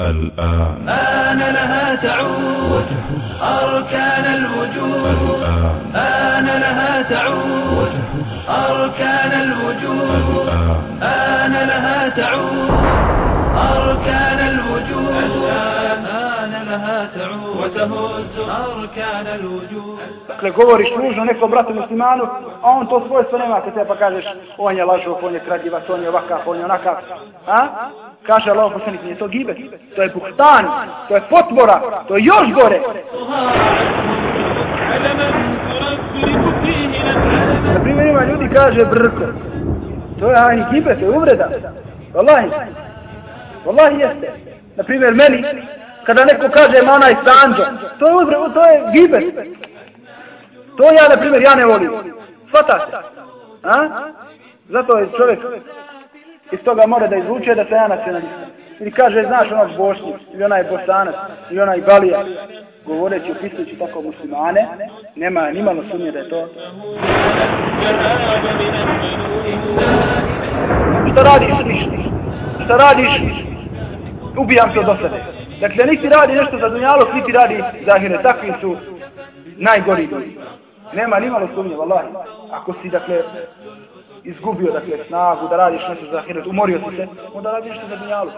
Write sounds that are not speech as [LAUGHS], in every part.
الآن. آن لها تعود. أركان الوجود. الآن. آن لها تعود. أركان الوجود. الآن. آن لها تعود. أركان الوجود. الآن. آن لها تعود. وتهز أركان الوجود. Dakle, govoriš nužno nekom bratu muslimanu, a on to svojstvo nema, kad te pa kažeš, on je lažov, on je kradivac, on je ovakav, on je onakav. A? Kaže Allah poslanik, nije to gibe. To je buhtan, to je potbora, to je još gore. Na primjer ima ljudi kaže brko. To je hajni gibe, to je uvreda. Wallahi. Wallahi jeste. Na primjer meni, kada neko kaže ma onaj sanđo, to je uvreda, to je gibe. To ja, na primjer, ja ne volim. Svataš se. A? Zato je čovjek iz toga mora da izvuče da se ja nacionalista. Ili kaže, znaš onog Bošnji, ili onaj Bosanac, ili onaj Balija, govoreći, opisujući tako muslimane, nema nimalo sumnje da je to. Šta radiš? Ništa. Šta radiš? Ubijam se od osade. Dakle, niti radi nešto za dunjalog, niti radi za ahire. Takvi su najgori ljudi. Nema ni malo sumnje, vallahi. Ako si, dakle, izgubio, dakle, snagu da radiš nešto za hiret, umorio si se, onda radi nešto za dunjalu.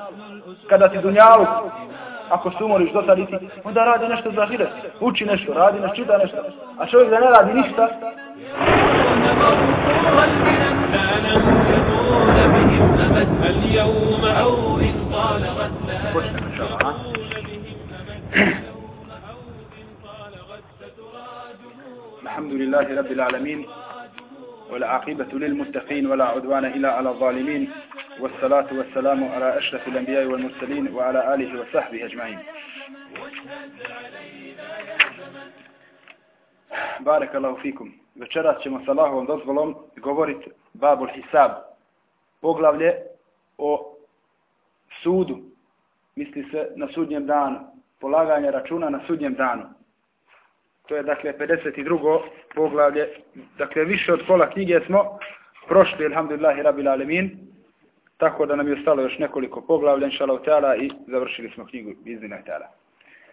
Kada ti dunjalu, ako se umoriš do sad iti, onda radi nešto za hiret. Uči nešto, radi nešto, čita nešto. A čovjek da ne radi ništa, Počnemo, الحمد لله رب العالمين والعاقبة للمتقين ولا عدوان إلا على الظالمين والصلاة والسلام على أشرف الأنبياء والمرسلين وعلى آله وصحبه أجمعين بارك الله فيكم večeras ćemo sa Allahovom dozvolom govoriti babul hisab poglavlje o sudu misli se na sudnjem danu polaganje računa na sudnjem danu to je dakle 52. poglavlje, dakle više od pola knjige smo prošli, alhamdulillahi rabbil alemin, tako da nam je ostalo još nekoliko poglavlja, inšalav ta'ala, i završili smo knjigu iznina ta'ala.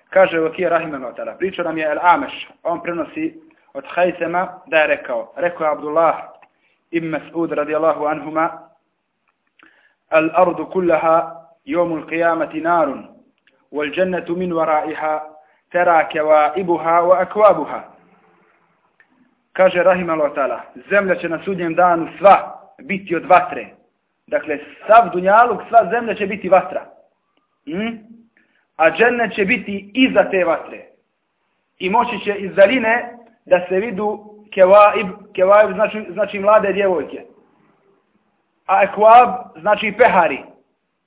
Kaže Vakija Rahimano ta'ala, priča nam je El Ameš, on prenosi od Hajtema da je rekao, rekao je Abdullah ibn Mas'ud radijallahu anhuma, Al ardu kullaha jomul qiyamati narun, wal jennetu min varaiha tera wa ibuha wa akwabuha. Kaže Rahimalu Atala, zemlja će na sudnjem danu sva biti od vatre. Dakle, sav dunjaluk, sva zemlja će biti vatra. Hmm? A dženne će biti iza te vatre. I moći će iz daline da se vidu kevaib, kevaib znači, znači mlade djevojke. A ekvab znači pehari.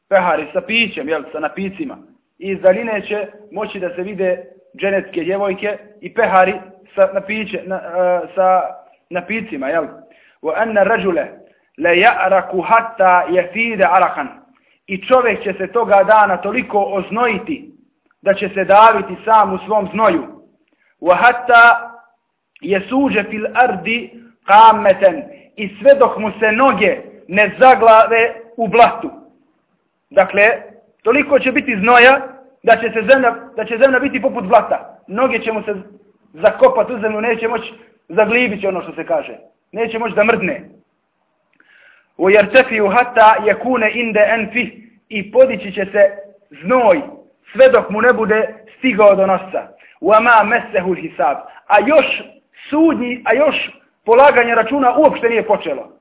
Pehari sa pićem, jel, sa napicima. I iz daline će moći da se vide dženetske djevojke i pehari sa napiće, na, uh, sa napicima, jel? Wa anna rajule la ya'raku hatta yafida arakan. I čovjek će se toga dana toliko oznojiti da će se daviti sam u svom znoju. Wa hatta yasuja fil ardi qamatan. I sve dok mu se noge ne zaglave u blatu. Dakle, toliko će biti znoja da će se zemlja, da će zemlja biti poput blata. Noge će mu se zakopati u zemlju, neće moći zaglibiti ono što se kaže. Neće moći da mrdne. U jertefiju hata jakune inde enfi i podići će se znoj sve dok mu ne bude stigao do nosa. U ama mesehul hisab. A još sudnji, a još polaganje računa uopšte nije počelo.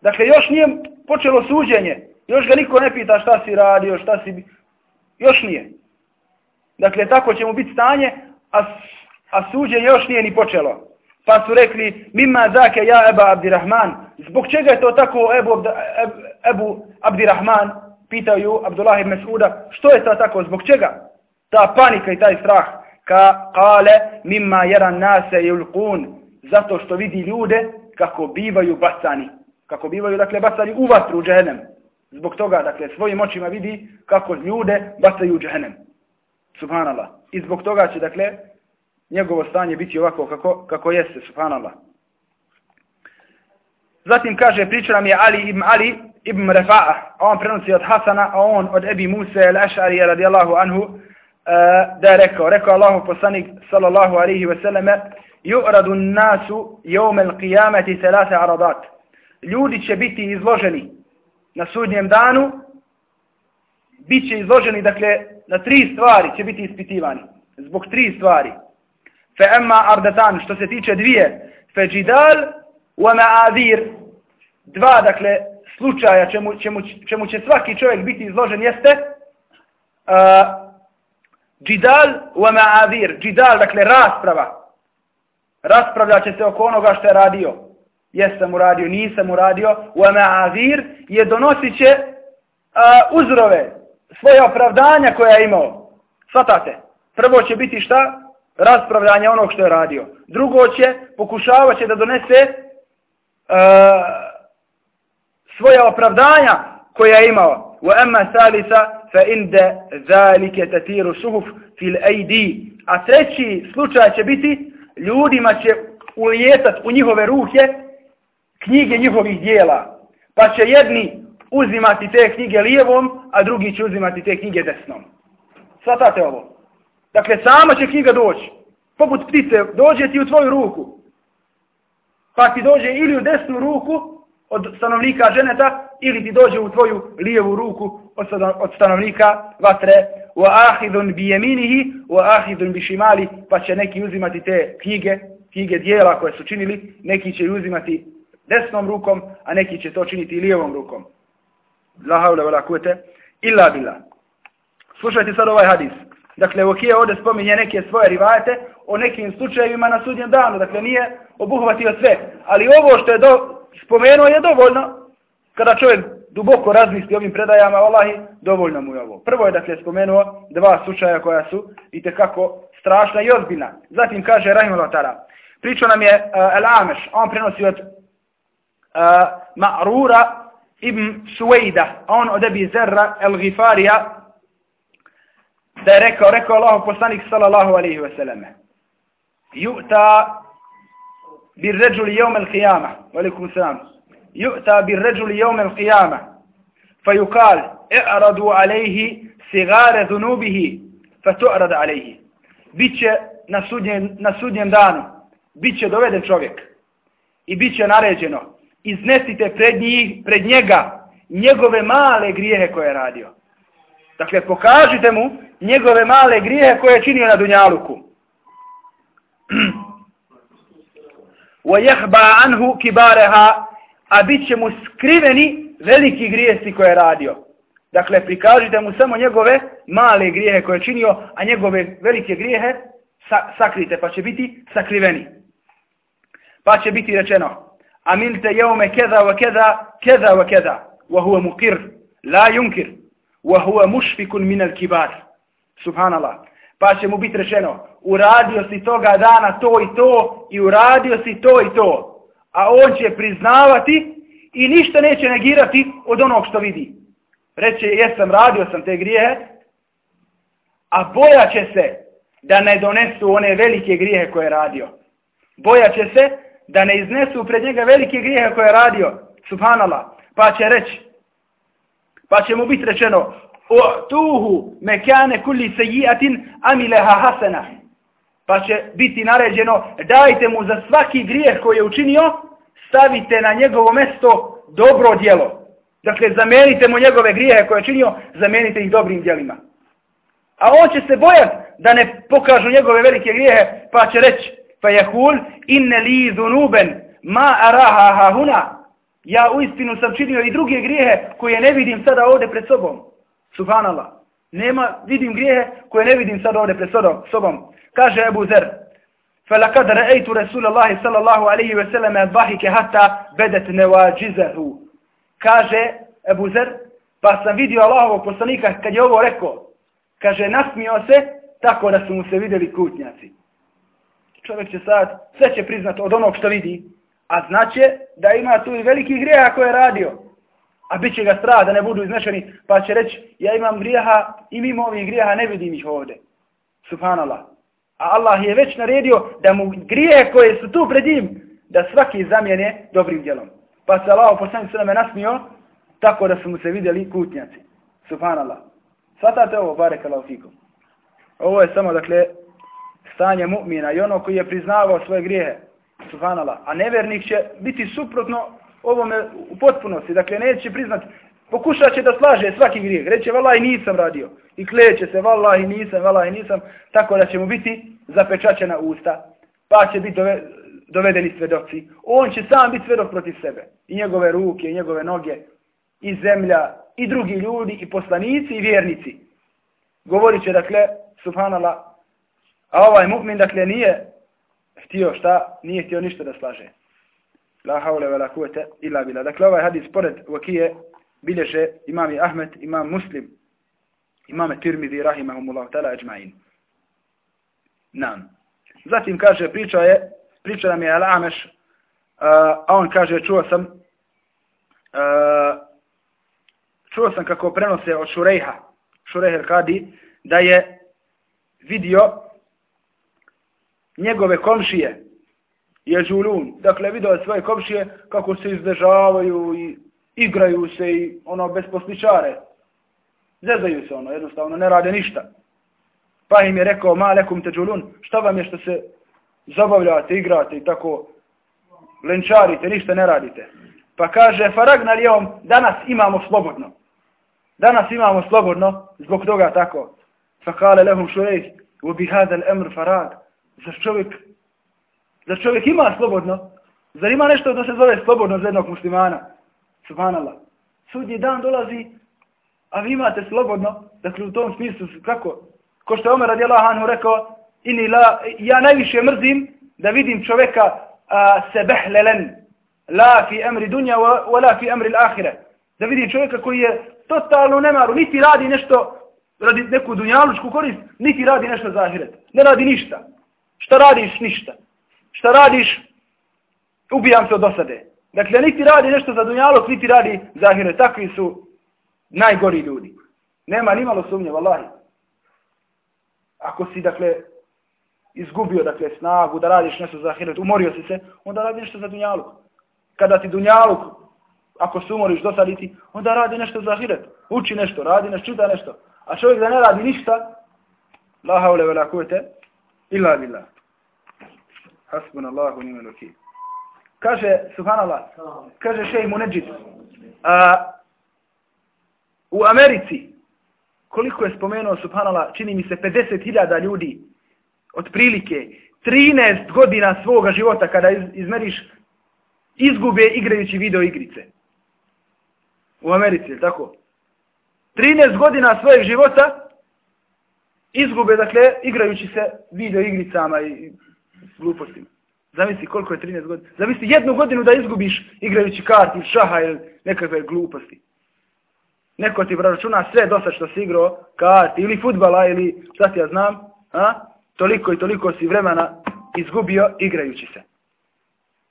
Dakle, još nije počelo suđenje. Još ga niko ne pita šta si radio, šta si... Još nije. Dakle, tako će mu biti stanje, a a suđe još nije ni počelo. Pa su rekli, mima zake ja Eba Abdirahman, zbog čega je to tako Ebu, Ebu Abdirahman, pitaju Abdullah ibn Mas'uda, što je to tako, zbog čega? Ta panika i taj strah, ka kale, mima jeran nase yulqun, zato što vidi ljude kako bivaju bacani, kako bivaju, dakle, bacani u vatru u džehennem. Zbog toga, dakle, svojim očima vidi kako ljude bacaju u džehennem. Subhanallah. I zbog toga će, dakle, njegovo stanje biti ovako kako, kako jeste, subhanallah. Zatim kaže, priča nam je Ali ibn Ali, ibn Refa'a, on prenosi od Hasana, a on od Ebi Musa al-Ašari radijallahu anhu, uh, da je rekao, rekao Allahu poslanik sallallahu alaihi ve selleme, yu'radu nasu jomel qiyameti selase aradat. Ljudi će biti izloženi na sudnjem danu, bit će izloženi, dakle, na tri stvari će biti ispitivani. Zbog tri stvari. Fe emma ardatan, što se tiče dvije, fe džidal, u ma'adir, dva, dakle, slučaja čemu, čemu, čemu će svaki čovjek biti izložen jeste uh, džidal u ma'adir, džidal, dakle, rasprava. Raspravlja će se oko onoga što je radio. Jesam uradio, nisam uradio. U ma'azir je donosit će a, uzrove, svoje opravdanja koja je imao. Svatate. Prvo će biti šta? Raspravljanje onog što je radio. Drugo će, pokušavat će da donese uh, svoje opravdanja koja je imao. Wa amma salisa fa inda zalike tatiru suhuf fil aidi. A treći slučaj će biti ljudima će ulijetat u njihove ruke knjige njihovih dijela. Pa će jedni uzimati te knjige lijevom, a drugi će uzimati te knjige desnom. Svatate ovo. Dakle, sama će knjiga doći. Poput ptice, dođe ti u tvoju ruku. Pa ti dođe ili u desnu ruku od stanovnika ženeta, ili ti dođe u tvoju lijevu ruku od stanovnika vatre. Wa ahidun bi jeminihi, wa ahidun bi pa će neki uzimati te knjige, knjige dijela koje su činili, neki će uzimati desnom rukom, a neki će to činiti lijevom rukom. La haule wala kuvete illa bila. Slušajte sad ovaj hadis. Dakle, Vokije ovdje spominje neke svoje rivajete o nekim slučajevima na sudnjem danu. Dakle, nije obuhvatio sve. Ali ovo što je do, spomenuo je dovoljno. Kada čovjek duboko razmisli ovim predajama, Allahi, dovoljno mu je ovo. Prvo je, dakle, spomenuo dva slučaja koja su i kako strašna i ozbiljna. Zatim kaže Rahim Lotara. Pričao nam je eh, uh, El Ameš. On prenosi od آه، معروره ابن سويدة. أون اده بي الغفارية. الغفاريا ده الله بوستانيك صلى الله عليه وسلم. يؤتى بالرجل يوم القيامة. وليكم السلام. يؤتى بالرجل يوم القيامة. فيقال اعرضوا عليه صغار ذنوبه. فتعرض عليه. بيتش نسودين دانو. بيتش دوبيدن شوك и бит iznesite pred, njih, pred njega njegove male grijehe koje je radio. Dakle, pokažite mu njegove male grijehe koje je činio na Dunjaluku. وَيَحْبَا عَنْهُ كِبَارَهَا A bit će mu skriveni veliki grijesi koje je radio. Dakle, prikažite mu samo njegove male grijehe koje je činio, a njegove velike grijehe sa sakrite, pa će biti sakriveni. Pa će biti rečeno, عملت يوم كذا وكذا كذا وكذا وهو مقر لا ينكر وهو مشفق من الكبار سبحان الله pa će mu biti rečeno uradio si toga dana to i to i uradio si to i to a on će priznavati i ništa neće negirati od onog što vidi reće jesam radio sam te grijehe a bojaće se da ne donesu one velike grijehe koje je radio bojaće se da ne iznesu pred njega velike grijehe koje je radio, subhanallah, pa će reći, pa će mu biti rečeno, o tuhu mekane kulli sejiatin amileha hasena, pa će biti naređeno, dajte mu za svaki grijeh koji je učinio, stavite na njegovo mesto dobro djelo. Dakle, zamenite mu njegove grijehe koje je činio, zamenite ih dobrim djelima. A on će se bojati da ne pokažu njegove velike grijehe, pa će reći, fayakul inna li dhunuban ma araha hahuna ja uistinu sam činio i druge grijehe koje ne vidim sada ovde pred sobom. Subhanallah. Nema vidim grijehe koje ne vidim sada ovde pred sobom. Kaže Abu Zer falakad rasul allah sallallahu alayhi ve sallam yadhahika hatta badat nawajizahu kaže Abu Zer pa sam vidio Allahovog poslanika kad je ovo rekao. Kaže nasmio se tako da su mu se videli kutnjaci čovjek će sad, sve će priznat od onog što vidi, a znaće da ima tu i veliki grijeha koje je radio, a bit će ga strah da ne budu iznešeni, pa će reći, ja imam grijeha i mimo ovih grijeha ne vidim ih ovdje. Subhanallah. A Allah je već naredio da mu grije koje su tu pred njim, da svaki zamijene dobrim djelom. Pa se Allah poslanik se me nasmio tako da su mu se vidjeli kutnjaci. Subhanallah. Svatate ovo, barek Allah fikum. Ovo je samo, dakle, stanje mu'mina i ono koji je priznavao svoje grijehe. Subhanallah. A nevernik će biti suprotno ovome u potpunosti. Dakle, neće priznati, pokušat će da slaže svaki grijeh. Reće, valaj, nisam radio. I kleće se, valaj, nisam, valaj, nisam. Tako da će mu biti zapečačena usta. Pa će biti dove, dovedeni svedoci. On će sam biti svedok protiv sebe. I njegove ruke, i njegove noge, i zemlja, i drugi ljudi, i poslanici, i vjernici. Govorit će, dakle, subhanallah, a ovaj mu'min, dakle, nije htio šta, nije htio ništa da slaže. La haule ve la kuvete illa bila. Dakle, ovaj hadis pored vakije bilježe imam i Ahmed, imam Muslim, imam Tirmidhi, rahimahumullahu ta'ala, ajma'in. Nam. Zatim kaže, priča je, priča nam je Al-Ameš, a on kaže, čuo sam, uh, čuo sam kako prenose od Šurejha, Šurejha Kadi, da je vidio njegove komšije, dakle, je žulun. Dakle, vidio svoje komšije kako se izdržavaju i igraju se i ono bez posličare. Zezaju se ono, jednostavno, ne rade ništa. Pa im je rekao, ma lekum te žulun, šta vam je što se zabavljate, igrate i tako lenčarite, ništa ne radite. Pa kaže, faragna li on, danas imamo slobodno. Danas imamo slobodno, zbog toga tako. Fakale lehum šurej, u bihada l'emr farag. Zar čovjek, zar čovjek ima slobodno? Zar ima nešto da se zove slobodno za jednog muslimana? Subhanallah. Sudnji dan dolazi, a vi imate slobodno, dakle u tom smislu, kako? Ko što je Omer radijallahu anhu rekao, ini la, ja najviše mrzim da vidim čovjeka a, se la fi emri dunja, wa, wa la fi emri l'ahire. Da vidim čovjeka koji je totalno nemaru, niti radi nešto, radi neku dunjalučku korist, niti radi nešto za ahiret. Ne radi ništa. Šta radiš? Ništa. Šta radiš? Ubijam se od osade. Dakle, niti radi nešto za dunjalog, niti radi za ahiret. Takvi su najgori ljudi. Nema ni malo sumnje, vallahi. Ako si, dakle, izgubio, dakle, snagu da radiš nešto za ahiret, umorio si se, onda radi nešto za dunjalog. Kada ti dunjalog, ako se umoriš dosaditi, onda radi nešto za ahiret. Uči nešto, radi nešto, čita nešto. A čovjek da ne radi ništa, la haule vela kuvete, illa billah. Hasbunallahu ni'mal wakeel. Kaže, subhanallah, kaže šej Muneđid, a, u Americi, koliko je spomenuo, subhanallah, čini mi se 50.000 ljudi, otprilike, 13 godina svoga života kada iz, izmeriš, izgube igrajući video igrice. U Americi, je tako? 13 godina svojeg života izgube, dakle, igrajući se video igricama i glupostima. Zamisli koliko je 13 godina. Zamisli jednu godinu da izgubiš igrajući karti, šaha ili nekakve gluposti. Neko ti računa sve do što si igrao karti ili futbala ili šta ti ja znam. A? Toliko i toliko si vremena izgubio igrajući se.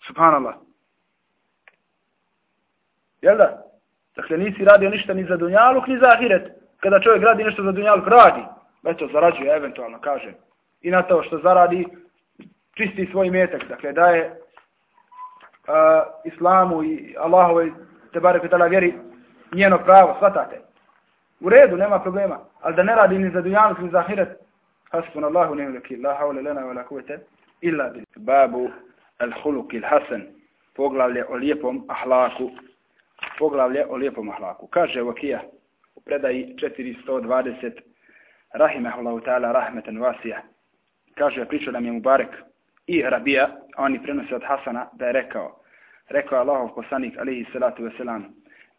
Subhanallah. Jel da? Dakle, nisi radio ništa ni za dunjaluk, ni za ahiret. Kada čovjek radi nešto za dunjaluk, radi. Eto, zarađuje, eventualno, kaže. I na to što zaradi, čisti svoj metak, dakle daje uh, islamu i Allahove te barek tala vjeri njeno pravo, svatate. U redu, nema problema, ali da ne radi ni za dunjanuk ni za ahiret, hasbun Allahu ne uleki, la haule lena wa la kuvete, illa bil babu al huluk il hasan, poglavlje o lijepom ahlaku, poglavlje o lijepom ahlaku. Kaže Vakija u predaji 420, rahimahullahu ta'ala rahmetan vasija, kaže, priča nam je Mubarek, i Rabija, oni prenose od Hasana da je rekao, rekao je Allahov poslanik, alihi salatu wasalam,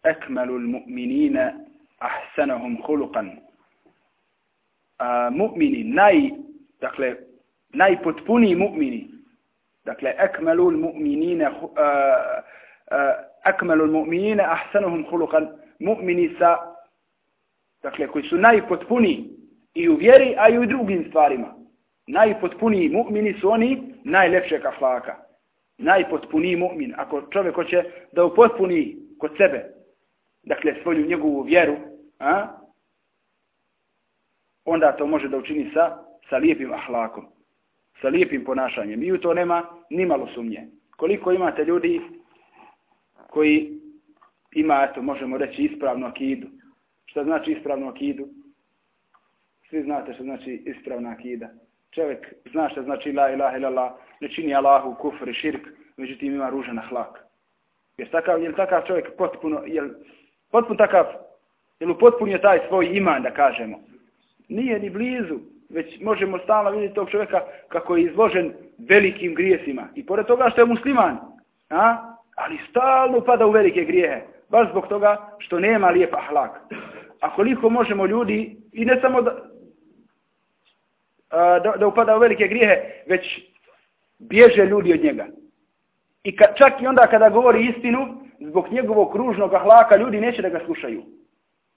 ekmelu mu'minina ahsanahum hulukan. Mu'mini, naj, dakle, najpotpuniji mu'mini, dakle, ekmelu mu'minina akmalu mu'minina ahsanuhum khuluqan mu'mini sa dakle koji su najpotpuniji i u vjeri a i u drugim stvarima najpotpuniji mu'mini su oni najlepšeg ahlaka. Najpotpuniji mu'min. Ako čovjek hoće da upotpuni kod sebe, dakle svoju njegovu vjeru, a, onda to može da učini sa, sa lijepim ahlakom, sa lijepim ponašanjem. I u to nema ni malo sumnje. Koliko imate ljudi koji ima, eto, možemo reći ispravnu akidu. Šta znači ispravnu akidu? Svi znate što znači ispravna akida. Čovjek zna što znači la ilaha illallah, ne čini Allahu kufr i širk, međutim ima ružan ahlak. Jer takav, je takav čovjek potpuno, jel, potpuno takav, je upotpunio taj svoj iman, da kažemo. Nije ni blizu, već možemo stalno vidjeti tog čovjeka kako je izložen velikim grijesima. I pored toga što je musliman, a? ali stalno pada u velike grijehe. Baš zbog toga što nema lijep ahlak. A koliko možemo ljudi, i ne samo da, da, da upada u velike grijehe, već bježe ljudi od njega. I ka, čak i onda kada govori istinu, zbog njegovog kružnog ahlaka, ljudi neće da ga slušaju.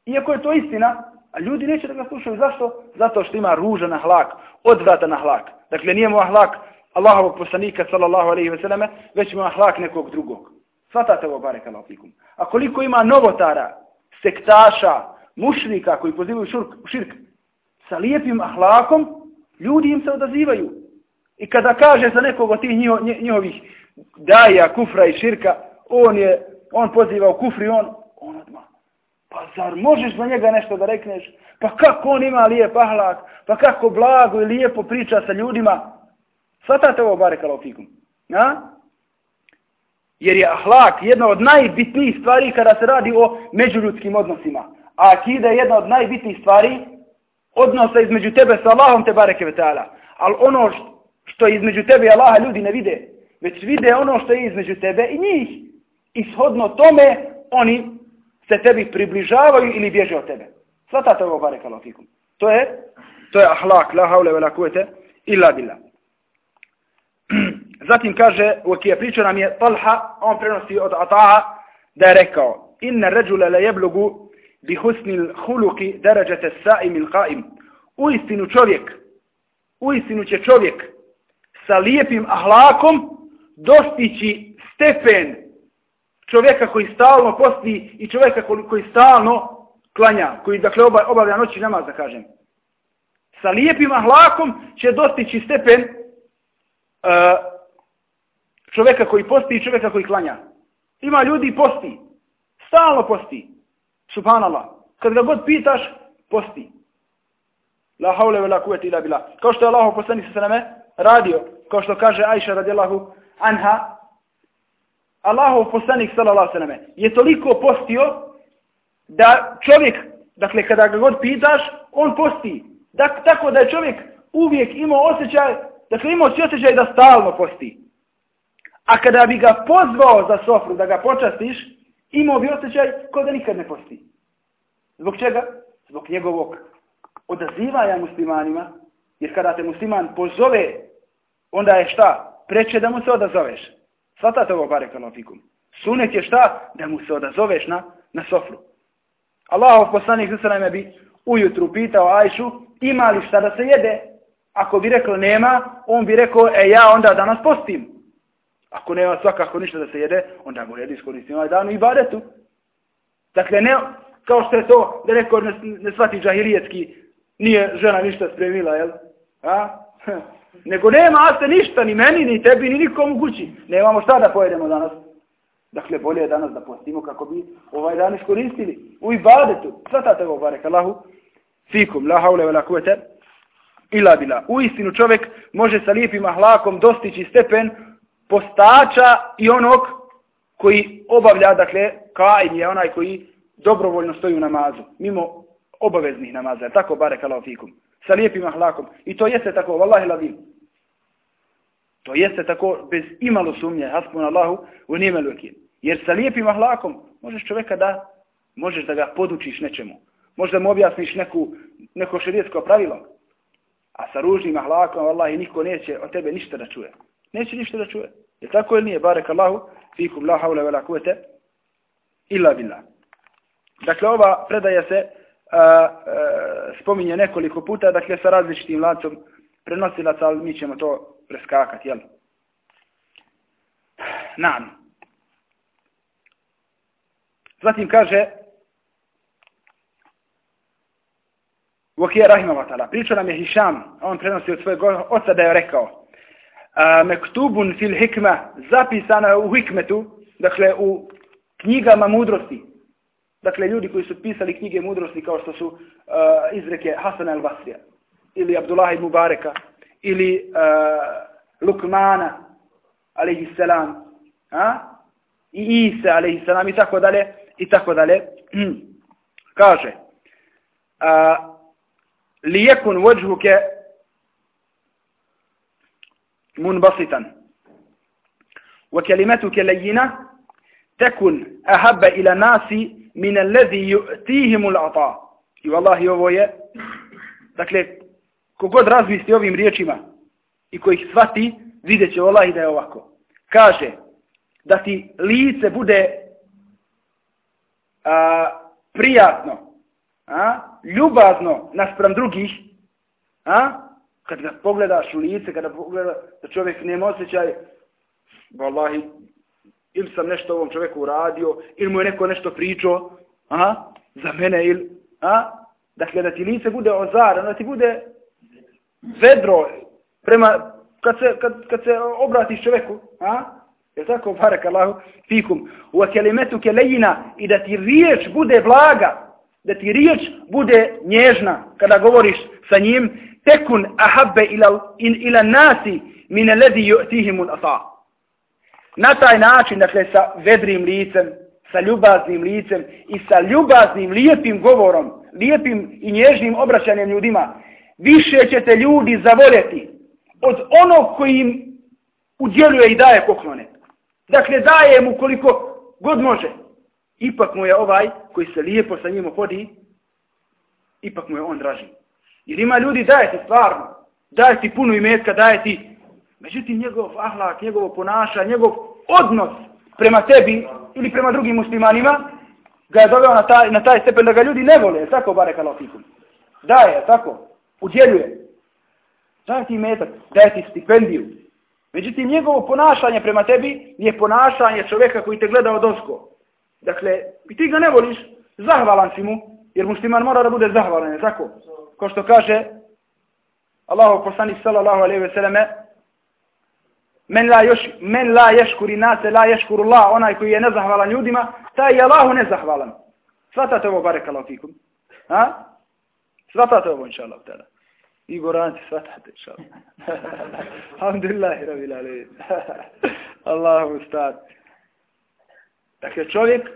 Iako je to istina, a ljudi neće da ga slušaju. Zašto? Zato što ima ružan ahlak, odvratan ahlak. Dakle, nije mu ahlak Allahovog poslanika, sallallahu alaihi ve selleme, već mu ahlak nekog drugog. Svatate ovo, barek Allah fikum. A koliko ima novotara, sektaša, mušnika koji pozivaju širk, širk sa lijepim ahlakom, ljudi im se odazivaju. I kada kaže za nekog od tih njiho, njihovih daja, kufra i širka, on je, on poziva u kufri, on, on odmah. Pa zar možeš za njega nešto da rekneš? Pa kako on ima lijep ahlak? Pa kako blago i lijepo priča sa ljudima? Svatate ovo, bare Allah fikum. Ja? Jer je ahlak jedna od najbitnijih stvari kada se radi o međuljudskim odnosima. A akida je jedna od najbitnijih stvari odnosa između tebe sa Allahom te bareke vetala. Ali ono što je između tebe i Allaha ljudi ne vide, već vide ono što je između tebe i njih. Ishodno tome oni se tebi približavaju ili bježe od tebe. Svatate ovo bareke fikum. To je, to je ahlak, la haule ve la kuvete, illa billah. [CLEARS THROAT] Zatim kaže, u kije priča nam je Talha, on prenosi od Ata'a, da je rekao, inna ređule le jeblugu bi husnil huluki darađate sa'im il qa'im. U istinu čovjek, u istinu će čovjek sa lijepim ahlakom dostići stepen čovjeka koji stalno posti i čovjeka koji stalno klanja, koji dakle obavlja noći namaz, da kažem. Sa lijepim ahlakom će dostići stepen uh, čovjeka koji posti i čovjeka koji klanja. Ima ljudi posti. Stalno posti. Subhanallah. Kad ga god pitaš, posti. La haule ve la kuvete ila bila. Kao što je Allah poslani se sveme radio, kao što kaže Aisha radijallahu anha, Allahov poslanik sallallahu sallam je toliko postio da čovjek, dakle kada ga god pitaš, on posti. Dak, tako da je čovjek uvijek imao osjećaj, dakle imao si osjećaj da stalno posti. A kada bi ga pozvao za sofru da ga počastiš, imao bi osjećaj ko da nikad ne posti. Zbog čega? Zbog njegovog odazivaja muslimanima, jer kada te musliman pozove, onda je šta? Preče da mu se odazoveš. Svatate ovo bare kalofikum. Sunet je šta? Da mu se odazoveš na, na sofru. Allahov poslanik za bi ujutru pitao Ajšu, ima li šta da se jede? Ako bi rekao nema, on bi rekao, e ja onda danas postim. Ako nema svakako ništa da se jede, onda mu jedi iskoristi ovaj dan i badetu. Dakle, ne, kao što je to, da neko ne, ne shvati džahirijetski, nije žena ništa spremila, jel? A? [LAUGHS] Nego nema se ništa, ni meni, ni tebi, ni nikom u kući. Nemamo šta da pojedemo danas. Dakle, bolje je danas da postimo kako bi ovaj dan iskoristili. U ibadetu. Svatate ovo, barek Allahu. Fikum, la haule, la kuvete. Ila bila. U istinu čovjek može sa lijepim ahlakom dostići stepen postača i onog koji obavlja, dakle, kaim je onaj koji dobrovoljno stoji u namazu, mimo obaveznih namaza, tako bare kalau fikum, sa lijepim ahlakom. I to jeste tako, vallahi lavim. To jeste tako, bez imalo sumnje, haspun Allahu, u nimelu ekim. Jer sa lijepim ahlakom možeš čoveka da, možeš da ga podučiš nečemu. Možda mu objasniš neku, neko širijetsko pravilo. A sa ružnim ahlakom, vallahi, niko neće od tebe ništa da čuje neće ništa da čuje. Je tako ili nije? Barek Allahu, fikum la haula vela kuvete, illa billah. Dakle, ova predaja se a, a, spominje nekoliko puta, dakle, sa različitim lancom prenosilaca, ali mi ćemo to preskakati, jel? Nam. Zatim kaže, Vakija Rahimova tala, pričao nam je Hišam, on prenosi od svojeg oca da je rekao, mektubun fil hikma zapisana u hikmetu, dakle u knjigama mudrosti. Dakle, ljudi koji su pisali knjige mudrosti kao što su uh, izreke Hasana al-Basrija ili Abdullah ibn Mubareka ili uh, Lukmana alaihissalam i Isa alaihissalam i tako dalje i tako dalje [CLEARS THROAT] kaže uh, lijekun vođhuke munbasitan وكلمتك لينة تكن أحب إلى الناس من الذي يؤتيهم العطاء I wallahi ovo je, dakle, kogod razmisli ovim riječima i koji ih shvati, vidjet će wallahi da je ovako. Kaže, da ti lice bude a, prijatno, a, ljubazno naspram drugih, a, kad ga pogledaš u lice, kada pogleda da čovjek nema osjećaj, vallahi, ili sam nešto ovom čovjeku uradio, ili mu je neko nešto pričao, a, za mene, ili, a, dakle, da ti lice bude ozarano, da ti bude vedro, prema, kad se, kad, kad se obratiš čovjeku, a, je tako, barak Allahu, fikum, u kelimetu kelejina, i da ti riječ bude blaga, da ti riječ bude nježna, kada govoriš sa njim, tekun ahabbe ila, ila nasi, mine ledi ju'tihimun ata. na taj način, dakle, sa vedrim licem, sa ljubaznim licem i sa ljubaznim, lijepim govorom, lijepim i nježnim obraćanjem ljudima, više ćete ljudi zavoljeti od onog koji im udjeluje i daje poklone. Dakle, daje mu koliko god može. Ipak mu je ovaj koji se lijepo sa njim hodi, ipak mu je on draži. Jer ima ljudi daje ti stvarno, daje ti puno imetka, daje ti Međutim, njegov ahlak, njegovo ponaša, njegov odnos prema tebi ili prema drugim muslimanima, ga je doveo na taj, na taj stepen da ga ljudi ne vole, tako bare kalafikum. Daje, tako, udjeljuje. Daje ti metak, daje ti stipendiju. Međutim, njegovo ponašanje prema tebi je ponašanje čovjeka koji te gleda od osko. Dakle, i ti ga ne voliš, zahvalan si mu, jer musliman mora da bude zahvalan, je tako? Ko što kaže Allahu poslanik sallallahu alejhi ve selleme men la, još, men la yashkuri nas la yashkuru Allah, onaj koji je nezahvalan ljudima, taj je Allahu nezahvalan. Svatate ovo, barekallahu fikum. Ha? Svatate ovo, inshallah taala. I goranci, svatate, inshallah. [LAUGHS] Alhamdulillah rabbil alamin. [LAUGHS] Allahu ustad. Dakle, čovjek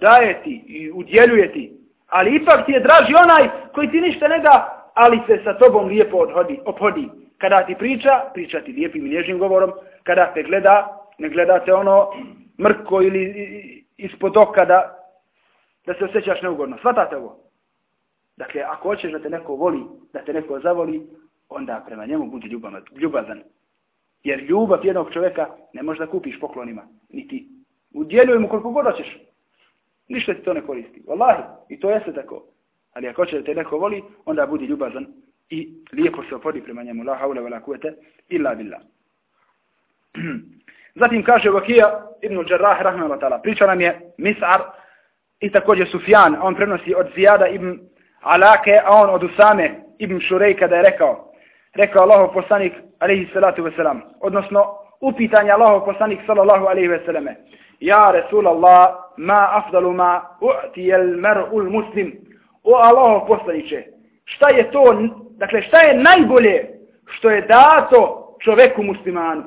daje ti i udjeljuje ti, ali ipak ti je draži onaj koji ti ništa ne da, ali se sa tobom lijepo odhodi, ophodi. Kada ti priča, priča ti lijepim i nježnim govorom. Kada te gleda, ne gleda te ono mrko ili ispod oka da, da se osjećaš neugodno. Svatate ovo. Dakle, ako hoćeš da te neko voli, da te neko zavoli, onda prema njemu budi ljubazan. Jer ljubav jednog čovjeka ne možeš da kupiš poklonima. Niti udjeljuj mu koliko god hoćeš. Ništa ti to ne koristi. Wallahi, i to jeste tako. Ali ako hoćeš da te neko voli, onda budi ljubazan i lijepo se opodi prema njemu. La haula wa la kuvete illa billah. [CLEARS THROAT] Zatim kaže Vakija ibn Đerrah, rahmanu ta'ala, priča nam je Mis'ar i također Sufjan, on prenosi od Zijada ibn Alake, a on od Usame ibn Šurejka da je rekao, rekao Allahov poslanik, alaihi salatu wasalam, odnosno upitanje Allahov poslanik, sallallahu alaihi selleme: Ja Rasulallah, ma afdalu ma u'tijel mar'ul muslim, o Allahov poslanice, šta je to Dakle, šta je najbolje što je dato čoveku muslimanu?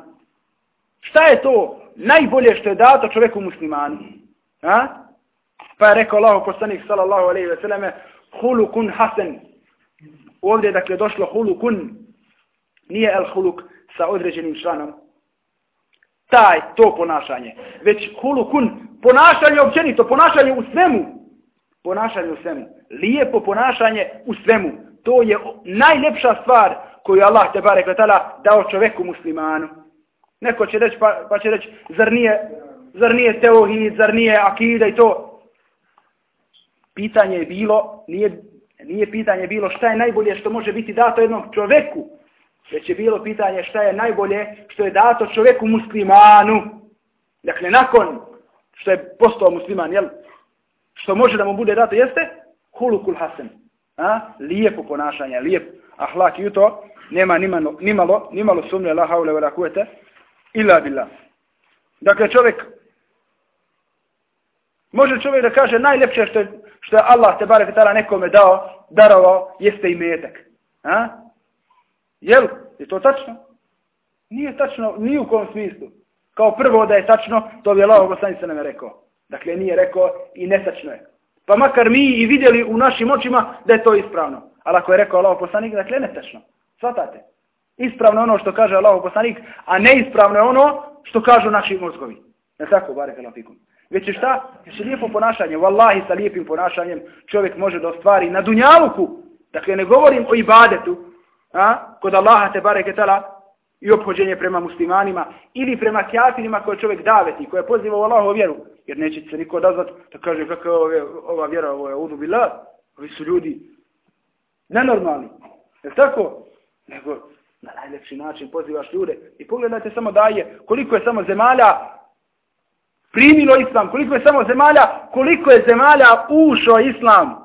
Šta je to najbolje što je dato čoveku muslimanu? Ha? Pa je rekao Allahov poslanik sallallahu alaihi ve selleme "Khulukun hasan." Ovdje dakle došlo hulukun. Nije el huluk sa određenim članom. Taj, to ponašanje. Već hulukun, ponašanje općenito, ponašanje u svemu. Ponašanje u svemu. Lijepo ponašanje u svemu to je najljepša stvar koju Allah te barek kvetala dao čoveku muslimanu. Neko će reći, pa, pa će reći, zar nije, zar nije teohid, zar nije akida i to. Pitanje je bilo, nije, nije pitanje bilo šta je najbolje što može biti dato jednom čoveku, već je bilo pitanje šta je najbolje što je dato čovjeku muslimanu. Dakle, nakon što je postao musliman, jel? Što može da mu bude dato, jeste? Hulukul hasen a, lijepo ponašanje, lijep ahlak i to nema nimalo, nimalo, nimalo sumnje la haule wa la kuvete illa. Dakle, čovjek Može čovjek da kaže najljepše što je, što je Allah te barek tala nekome dao, darovao, jeste i metak. A? Jel? Je to tačno? Nije tačno ni u kom smislu. Kao prvo da je tačno, to bi Allah obostanica nam je rekao. Dakle, nije rekao i netačno je. Pa makar mi i vidjeli u našim očima da je to ispravno. Ali ako je rekao Allah poslanik, dakle, netačno. Svatate. Ispravno ono što kaže Allah poslanik, a neispravno je ono što kažu naši mozgovi. Ne tako, bare kalafikum. Već je šta? Već je lijepo ponašanje. Wallahi sa lijepim ponašanjem čovjek može da ostvari na dunjaluku. Dakle, ne govorim o ibadetu. A? Kod Allaha te bareke tala i obhođenje prema muslimanima ili prema kjafirima koje čovjek daveti, koje poziva u Allahovu vjeru. Jer neće se niko odazvati da kaže kakva je ova vjera, ovo je udubila. Ovi su ljudi nenormalni. Je tako? Nego na najlepši način pozivaš ljude. I pogledajte samo daje koliko je samo zemalja primilo islam, koliko je samo zemalja, koliko je zemalja ušao islam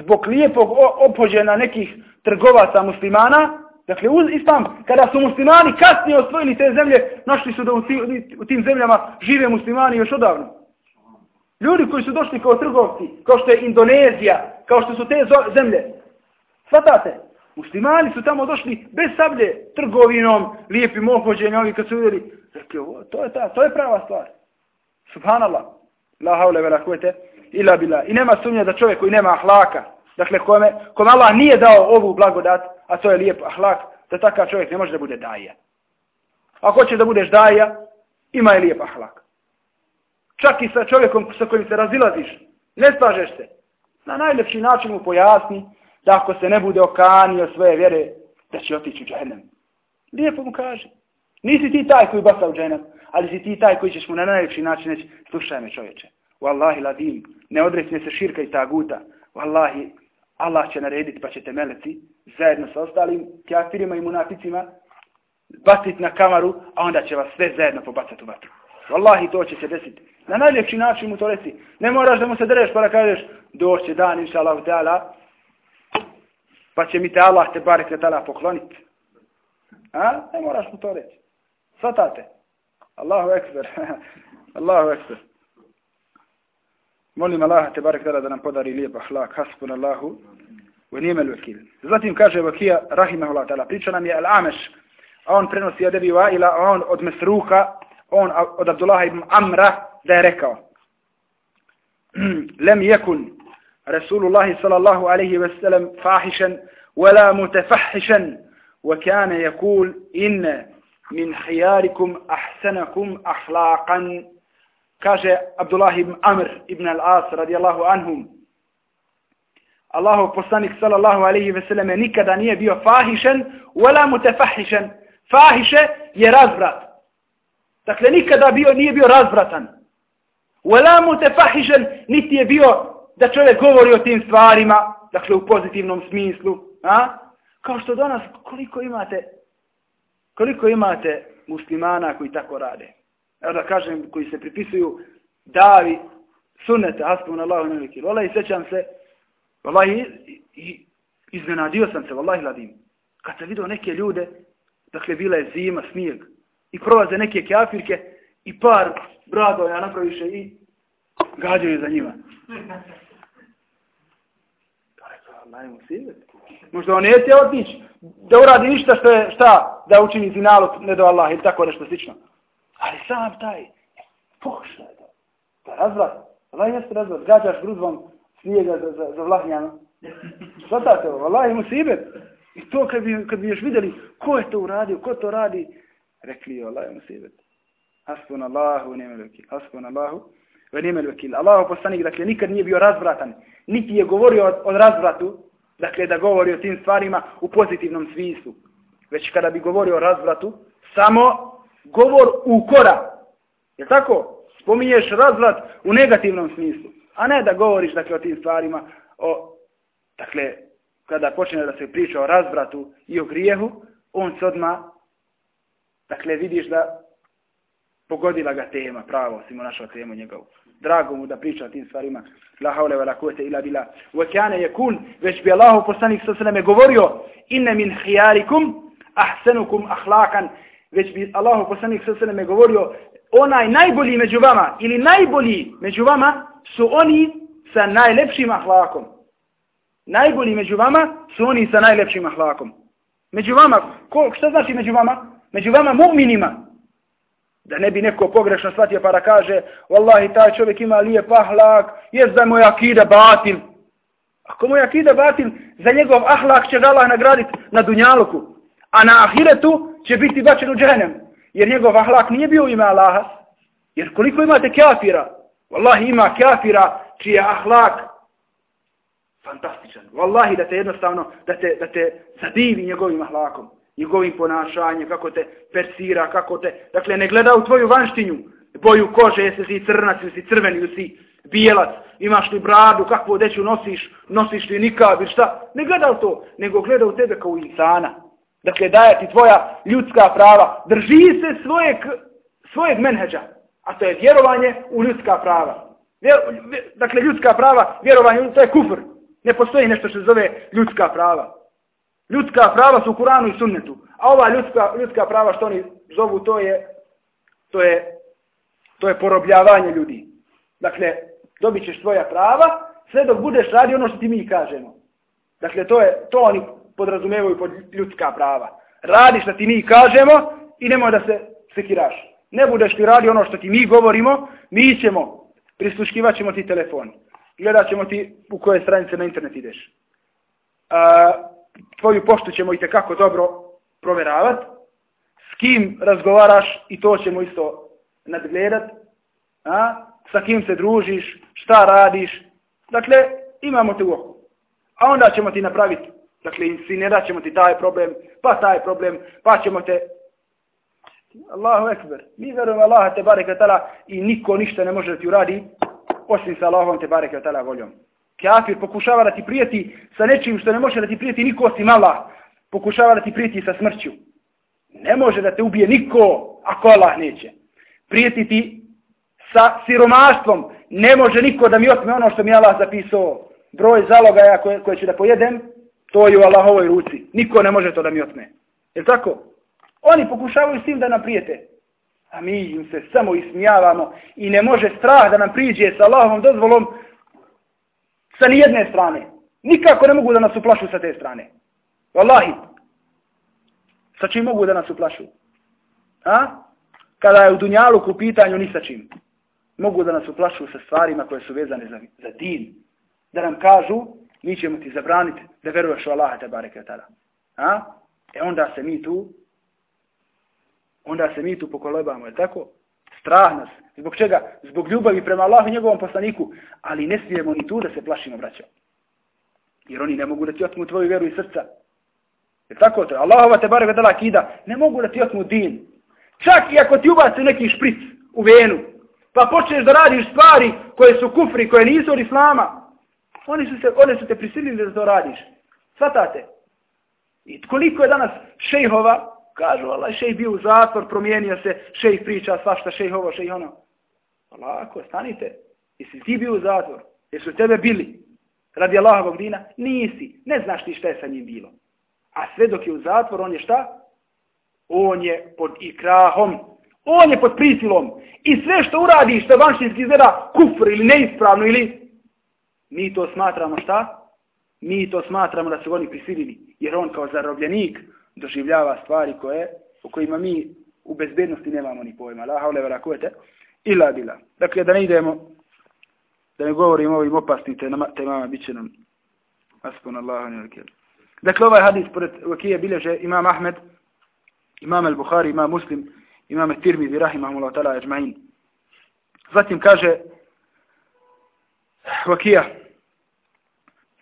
zbog lijepog opođena nekih trgovaca muslimana, dakle uz islam, kada su muslimani kasnije osvojili te zemlje, našli su da u, u tim zemljama žive muslimani još odavno. Ljudi koji su došli kao trgovci, kao što je Indonezija, kao što su te zemlje, svatate, muslimani su tamo došli bez sablje, trgovinom, lijepim opođenjem, ovi kad su vidjeli, dakle, rekli, to je ta, to je prava stvar. Subhanallah. La haule vela kuvete ila bila. I nema sumnje da čovjek koji nema ahlaka, dakle kome, kome Allah nije dao ovu blagodat, a to je lijep ahlak, da takav čovjek ne može da bude daja. Ako hoćeš da budeš daja, ima je lijep ahlak. Čak i sa čovjekom sa kojim se razilaziš, ne slažeš se. Na najljepši način mu pojasni da ako se ne bude okanio svoje vjere, da će otići u džahnem. Lijepo mu kaže. Nisi ti taj koji basa u džahnem ali si ti taj koji ćeš mu na najljepši način reći, slušaj me čovječe, Wallahi ladim, ne odresne se širka i taguta, Wallahi, Allah će narediti pa ćete meleci zajedno sa ostalim kafirima i munaficima baciti na kamaru, a onda će vas sve zajedno pobacati u vatru. Wallahi, to će se desiti. Na najljepši način mu to reci. Ne moraš da mu se dreš pa da kažeš doće dan, inša Allah, teala, pa će mi te Allah te barek te tala pokloniti. A? Ne moraš mu to reći. Svatate. Allahu ekber. [LAUGHS] Allahu ekber Molim Allah te barek da nam podari lijep ahlak. Hasbun Allahu. U nijemel vekil. Zatim kaže Vakija, rahimahullah ta'ala, priča nam je Al-Ameš, a on prenosi od Ebi Vaila, a on od Mesruka, on od Abdullah ibn Amra, da je rekao, lem jekun Rasulullah sallallahu alaihi wa sallam fahišan, wala mutafahišan, وكان يقول إن min hijarikum ahsanakum ahlaqan kaže Abdullah ibn Amr ibn al-As radijallahu anhum Allahu poslanik sallallahu alaihi ve selleme nikada nije bio fahišen wala mutafahišen fahiše je razvrat dakle nikada bio nije bio razvratan wala mutafahišen niti je bio da čovjek govori o tim stvarima dakle u pozitivnom smislu a? kao što danas koliko imate Koliko imate muslimana koji tako rade? Evo da kažem, koji se pripisuju davi sunnete, hasbu na Allahu neviki. Vala i sećam se, vala i, i iznenadio sam se, vala i ladim. Kad sam vidio neke ljude, dakle bila je zima, snijeg, i prolaze neke kafirke, i par bradova ja napraviše i gađaju za njima. Najmo. Možda on neće otići da uradi ništa što je, šta, da učini zinalog ne do Allah ili tako nešto slično. Ali sam taj, pokušaj da, da razvrat. Allah jeste razvrat. Gađaš grudvom snijega za, za, za vlahnjano. Svatate ovo, Allah je musibet. I to kad bi, kad bi još vidjeli ko je to uradio, ko to radi, rekli je Allah je musibet. Hasbun Allahu, nema vekil. Hasbun Allahu, nema vekil. Allahu poslanik, dakle, nikad nije bio razvratan. Niti je govorio o, o razvratu, dakle da govori o tim stvarima u pozitivnom smislu. Već kada bi govorio o razvratu, samo govor ukora. Je tako? Spominješ razvrat u negativnom smislu. A ne da govoriš dakle, o tim stvarima, o, dakle, kada počne da se priča o razvratu i o grijehu, on se odma dakle, vidiš da pogodila ga tema, pravo si mu našao temu njegovu drago mu da priča o tim stvarima. La haule wa la kuvete ila bila. Wa kana yakun već bi Allahu poslanik sa sveme govorio inna min khiyarikum ahsanukum akhlaqan već bi Allahu poslanik sallallahu sveme govorio onaj najbolji među vama ili najbolji među vama su oni sa najlepšim ahlakom. Najbolji među vama su oni sa najlepšim ahlakom. Među vama, ko, šta znači među vama? Među vama mu'minima. Da ne bi neko pogrešno shvatio pa da kaže Wallahi, taj čovjek ima lijep ahlak, jes da je moj akida batil. Ako moj akida batil, za njegov ahlak će Allah nagraditi na dunjaluku. A na ahiretu će biti bačen u džehennem. Jer njegov ahlak nije bio ime Allaha. Jer koliko imate kafira? Wallahi ima kafira čiji je ahlak fantastičan. Wallahi da te jednostavno, da te, da te zadivi njegovim ahlakom, njegovim ponašanjem, kako te persira, kako te, dakle ne gleda u tvoju vanštinju, boju kože, jesi si crnac, jesi crveni, jesi bijelac, imaš li bradu, kakvu odeću nosiš, nosiš li nikad, ili šta, ne gleda u to, nego gleda u tebe kao insana. Dakle, daje ti tvoja ljudska prava, drži se svojeg, svojeg menheđa, a to je vjerovanje u ljudska prava. Vjer, dakle, ljudska prava, vjerovanje, to je kufr. Ne postoji nešto što se zove ljudska prava. Ljudska prava su u Kuranu i Sunnetu. A ova ljudska, ljudska prava što oni zovu, to je, to je, to je porobljavanje ljudi. Dakle, dobit ćeš svoja prava, sve dok budeš radi ono što ti mi kažemo. Dakle, to, je, to oni podrazumevaju pod ljudska prava. Radi što ti mi kažemo i nemoj da se sekiraš. Ne budeš ti radi ono što ti mi govorimo, mi ćemo, prisluškivat ćemo ti telefon. Gledat ćemo ti u koje stranice na internet ideš. A, tvoju poštu ćemo i kako dobro proveravat. S kim razgovaraš i to ćemo isto nadgledat. A? Sa kim se družiš, šta radiš. Dakle, imamo te u oku. A onda ćemo ti napraviti, dakle, insinerat ćemo ti taj problem, pa taj problem, pa ćemo te Allahu ekber. Mi verujemo Allaha te bareke tala i niko ništa ne može da ti uradi osim sa Allahom te bareke tala voljom. Kafir pokušava da ti prijeti sa nečim što ne može da ti prijeti niko osim Allah. Pokušava da ti prijeti sa smrću. Ne može da te ubije niko ako Allah neće. Prijeti ti sa siromaštvom. Ne može niko da mi otme ono što mi Allah zapisao. Broj zalogaja koje, koje ću da pojedem, to je u Allahovoj ruci. Niko ne može to da mi otme. Je tako? Oni pokušavaju s tim da nam prijete. A mi im se samo ismijavamo i ne može strah da nam priđe sa Allahovom dozvolom sa nijedne strane. Nikako ne mogu da nas uplašu sa te strane. Wallahi. Sa čim mogu da nas uplašu? A? Kada je u Dunjaluku u pitanju ni sa čim. Mogu da nas uplašu sa stvarima koje su vezane za, za din. Da nam kažu, mi ćemo ti zabraniti da veruješ u Allaha te bareke tada. A? E onda se mi tu onda se mi tu pokolebamo, je tako? Strah nas. Zbog čega? Zbog ljubavi prema Allahu i njegovom poslaniku. Ali ne smijemo ni tu da se plašimo, braćo. Jer oni ne mogu da ti otmu tvoju vjeru i srca. Je tako to? Allahova te bare vedala kida. Ne mogu da ti otmu din. Čak i ako ti ubaci neki špric u venu, pa počneš da radiš stvari koje su kufri, koje nisu od islama, oni su, se, oni su te prisilili da to radiš. Svatate? I koliko je danas šejhova Kažu, Allah, šejh bio u zatvor, promijenio se, šejh priča svašta, šejh ovo, šejh ono. Lako, stanite. Jesi ti bio u zatvor? Jesu tebe bili? Radi Allahovog dina? Nisi. Ne znaš ti šta je sa njim bilo. A sve dok je u zatvor, on je šta? On je pod ikrahom. On je pod prisilom. I sve što uradiš, što vanštinski izgleda kufr ili neispravno ili... Mi to smatramo šta? Mi to smatramo da su oni prisilili. Jer on kao zarobljenik, doživljava stvari koje, o kojima mi u bezbednosti nemamo ni pojma. La haule vera kuvete ila bila. Dakle, da ne idemo, da ne govorimo ovim opasnim temama, bit će nam aspon Allaha ne. Dakle, ovaj hadis pored vakije bileže imam Ahmed, imam al-Bukhari, imam Muslim, imam Tirmidhi, rahimahullah ta'ala, ajma'in. Zatim kaže vakija,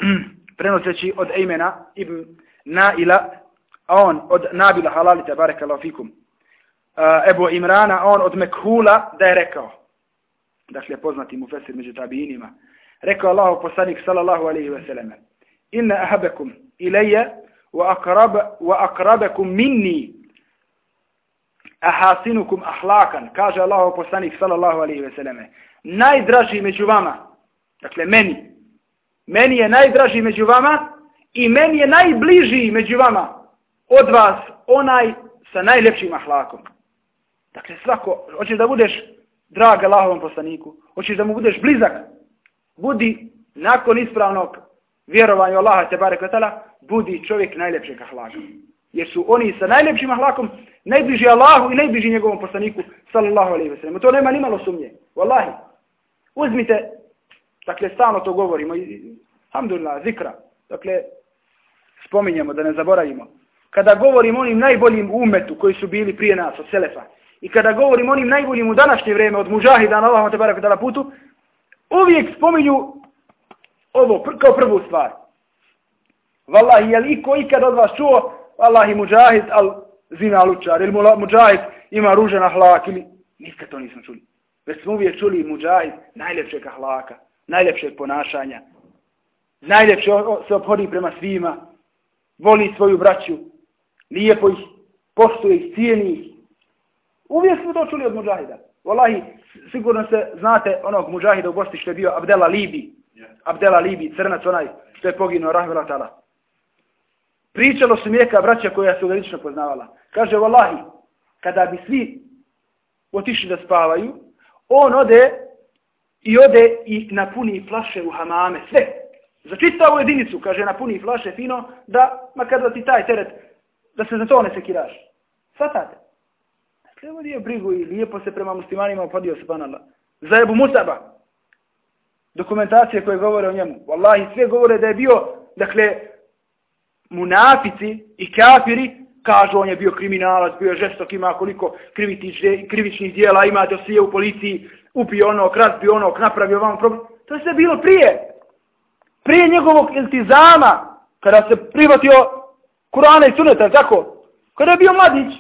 [CLEARS THROAT] prenoseći od imena ibn Naila, a on od Nabila halalite, bareka fikum, Ebu Imrana, a on od Mekhula, da je rekao, dakle, poznati mu fesir među tabinima, rekao Allahu poslanik, sallallahu alaihi wa inna ahabekum ilaje, wa, akrab, wa akrabekum minni, ahasinukum ahlakan, kaže Allahu poslanik, sallallahu alaihi wa najdraži među vama, dakle, meni, meni je najdraži među vama, i meni je najbliži među vama, od vas onaj sa najljepšim ahlakom. Dakle, svako, hoćeš da budeš drag Allahovom poslaniku, hoćeš da mu budeš blizak, Budi nakon ispravnog vjerovanja Allaha te barek vetala, budi čovjek najljepšeg ahlaka. Jer su oni sa najljepšim ahlakom najbliži Allahu i najbliži njegovom poslaniku sallallahu alejhi ve sellem. To nema ni malo sumnje. Wallahi. Uzmite dakle stalno to govorimo i alhamdulillah zikra. Dakle spominjemo da ne zaboravimo. Kada govorimo onim najboljim umetu koji su bili prije nas od selefa i kada govorimo onim najboljim u današnje vrijeme od mužahida na Allahom te barek dala putu, uvijek spominju ovo kao prvu stvar. Wallahi, je li iko ikad od vas čuo, Wallahi, muđahid, al zina lučar, ili muđahid ima ružan ahlak, ili nikad to nismo čuli. Već smo uvijek čuli muđahid najljepšeg ahlaka, najljepšeg ponašanja, najljepše se obhodi prema svima, voli svoju braću, lijepo ih poštuje ih, cijeni ih. Uvijek smo to čuli od muđahida. Wallahi, sigurno se znate onog muđahida u Bosni što je bio Abdela Libi. Abdela Libi, crnac onaj što je poginuo, rahvela ta'ala. Pričalo su mijeka braća koja su ga lično poznavala. Kaže, Wallahi, kada bi svi otišli da spavaju, on ode i ode i napuni flaše u hamame, sve. Za čitavu jedinicu, kaže, napuni flaše fino, da, makar da ti taj teret, da se za to ne sekiraš. Svatate. Dakle, vodio brigu i lijepo se prema muslimanima opodio se. Za Ebu Musaba. Dokumentacije koje govore o njemu. Wallahi, sve govore da je bio, dakle, munafici i kafiri kažu on je bio kriminalac, bio je žestok, ima koliko krivičnih dijela, ima dosije u policiji, upio ono, razbio ono, napravio vam problem. To je sve bilo prije. Prije njegovog iltizama, kada se privatio Kurana i Suneta, tako? Kada je bio mladić.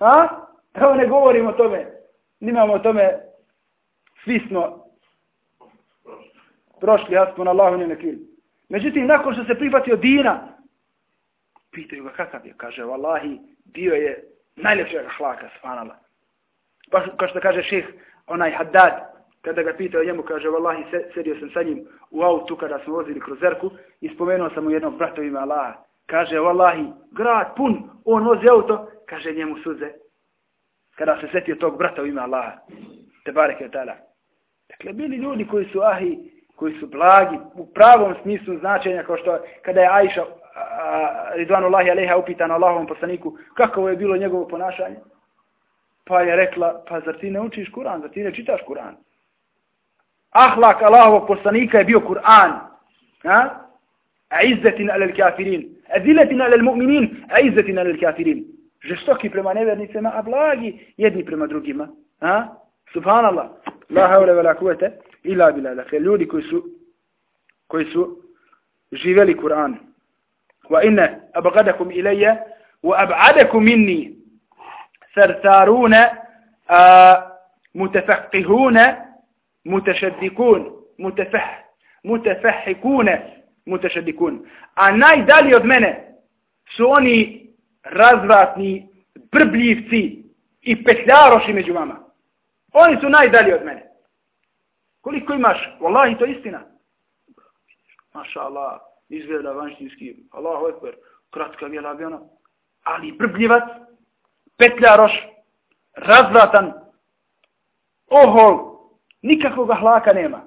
A? Evo ne govorimo o tome. Nimamo o tome. Svi smo prošli, ja smo na Allahu ne nekili. Međutim, nakon što se privatio Dina, Pitaju ga kakav je. Kaže, vallahi, bio je najljepšeg hlaka, svanala. Pa kao što kaže ših, onaj haddad, kada ga pitao njemu, kaže, vallahi, sedio sam sa njim u autu kada smo vozili kroz Zerku i spomenuo sam mu jednog brata ima Allaha. Kaže, vallahi, grad pun, on vozi auto, kaže njemu suze. Kada se setio tog brata u ime Allaha. Te bareke tala. Dakle, bili ljudi koji su ahi, koji su blagi, u pravom smislu značenja, kao što kada je Aisha Ridvanullahi alaiha upitana Allahovom poslaniku kako je bilo njegovo ponašanje. Pa je rekla, pa zar ti ne učiš Kur'an, zar ti ne čitaš Kur'an? Ahlak Allahovog poslanika je bio Kur'an. A izzetin alel kafirin. A ziletin alel mu'minin. A izzetin alel kafirin. Žestoki prema nevernicama, a blagi jedni prema drugima. Ha? Subhanallah. La haule vela kuvete. Ila bila. Dakle, ljudi koji su, koji su živeli Kur'an. وإن أبغدكم إلي وأبعدكم مني ثرثارون آه متفقهون متشدكون متفح متفحكون متشدكون a najdalje od mene su oni razvratni brbljivci i petljaroši među vama. Oni su najdalje od mene. Koliko imaš? Wallahi, to je istina. Maša Allah izgleda vanštinski, Allahu ekber, kratka bijela aviona, ali brbljivac, petljaroš, razvratan, ohol, nikakvog hlaka nema.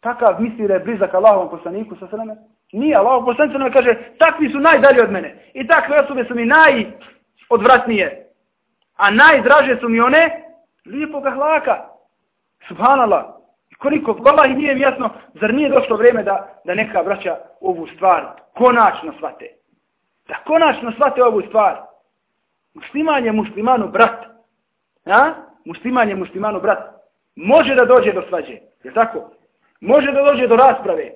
Takav misli da je blizak Allahovom poslaniku sa sveme? Nije, Allahov poslanik sa kaže, takvi su najdalje od mene. I takve osobe su mi najodvratnije. A najdraže su mi one lijepog hlaka. Subhanallah. Koliko, Valah nije mi jasno, zar nije došlo vreme da, da neka vraća ovu stvar konačno svate? Da konačno svate ovu stvar. Musliman je muslimanu brat. Ja? Musliman je muslimanu brat. Može da dođe do svađe. Je tako? Može da dođe do rasprave.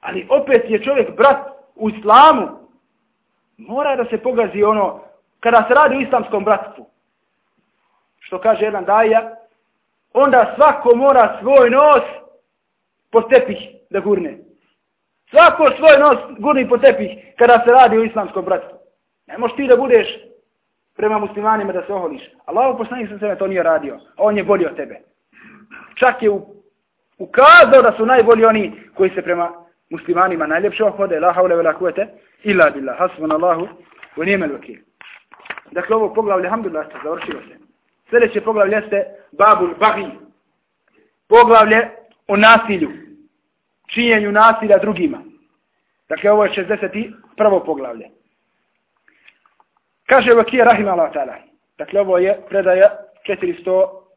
Ali opet je čovjek brat u islamu. Mora da se pogazi ono, kada se radi u islamskom bratstvu. Što kaže jedan daja, onda svako mora svoj nos po tepih da gurne. Svako svoj nos gurni po tepih kada se radi o islamskom bratstvu. Ne možeš ti da budeš prema muslimanima da se oholiš. Allaho poslanik sam sebe to nije radio. On je bolji od tebe. Čak je ukazao da su najbolji oni koji se prema muslimanima najljepše ohode. La haule vela kuvete. Illa billah. Hasbunallahu Allahu. U vakil. Dakle, ovo poglavlje, alhamdulillah, završilo se. Sljedeće poglavlje jeste Babul Bagi. Poglavlje o nasilju. činjenju nasilja drugima. Dakle, ovo je 61. poglavlje. Kaže Vakija Rahim Allah ta'ala. Dakle, ovo je predaja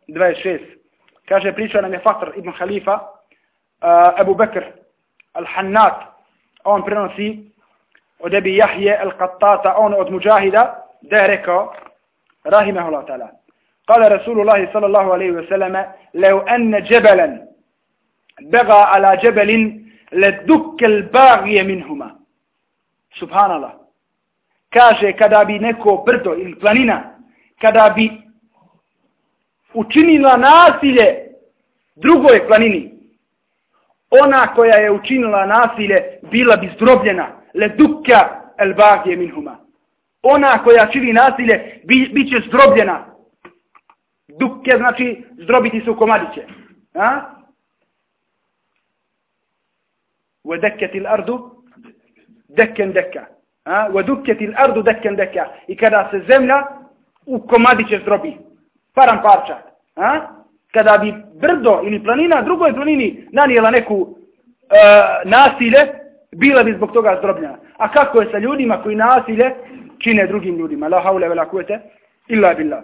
426. Kaže, priča nam je Fatr ibn Khalifa, uh, Ebu Bekr, Al-Hannat, on prenosi od Ebi Jahje Al-Qattata, on od Mujahida, da je rekao, Rahimahullah ta'ala. قال رسول الله صلى الله عليه وسلم لو أن جبلا بغى على جبل لدك الباغي منهما سبحان الله kaže kada bi neko brdo ili planina kada bi učinila nasilje drugoj planini ona koja je učinila nasilje bila bi zdrobljena le dukka el bagje minhuma ona koja čini nasilje bi, bit će zdrobljena dukke znači zdrobiti se u komadiće a ودكت الارض دكا دكا ها ودكت الارض دكا دكا i kada se zemlja u komadiće zdrobi param parča a kada bi brdo ili planina drugoj planini nanijela neku e, nasilje bila bi zbog toga zdrobljena a kako je sa ljudima koji nasilje čine drugim ljudima la haule vela kuvete illa billah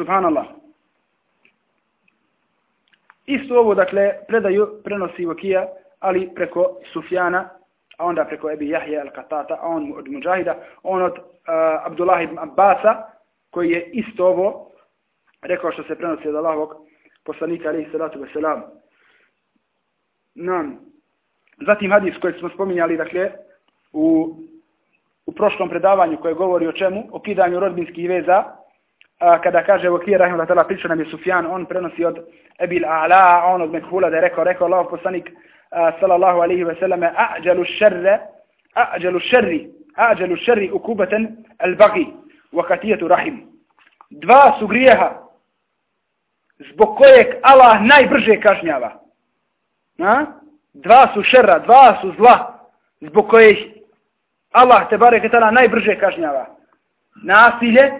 subhanallah isto ovo dakle predaju prenosi Vakija ali preko Sufjana a onda preko Ebi Jahja al-Katata a on od Mujahida on od uh, Abdullah ibn Abbasa koji je isto ovo rekao što se prenosi od Allahovog poslanika alaihi salatu wasalam. Nam. Zatim hadis koji smo spominjali, dakle, u, u prošlom predavanju koje govori o čemu? O kidanju rodbinskih veza. A, kada kaže Vakir Rahimullah Tala priča nam je Sufjan, on prenosi od Ebil A'la, on od Mekhula da je rekao, rekao Allah poslanik, sallallahu alaihi ve selleme, a'đalu šerre, a'đalu šerri, a'đalu šerri ukubatan al-bagi, vakatijetu rahim. Dva su grijeha zbog kojeg Allah najbrže kažnjava. Na? Dva su šerra, dva su zla zbog kojeg Allah te bare najbrže kažnjava. Nasilje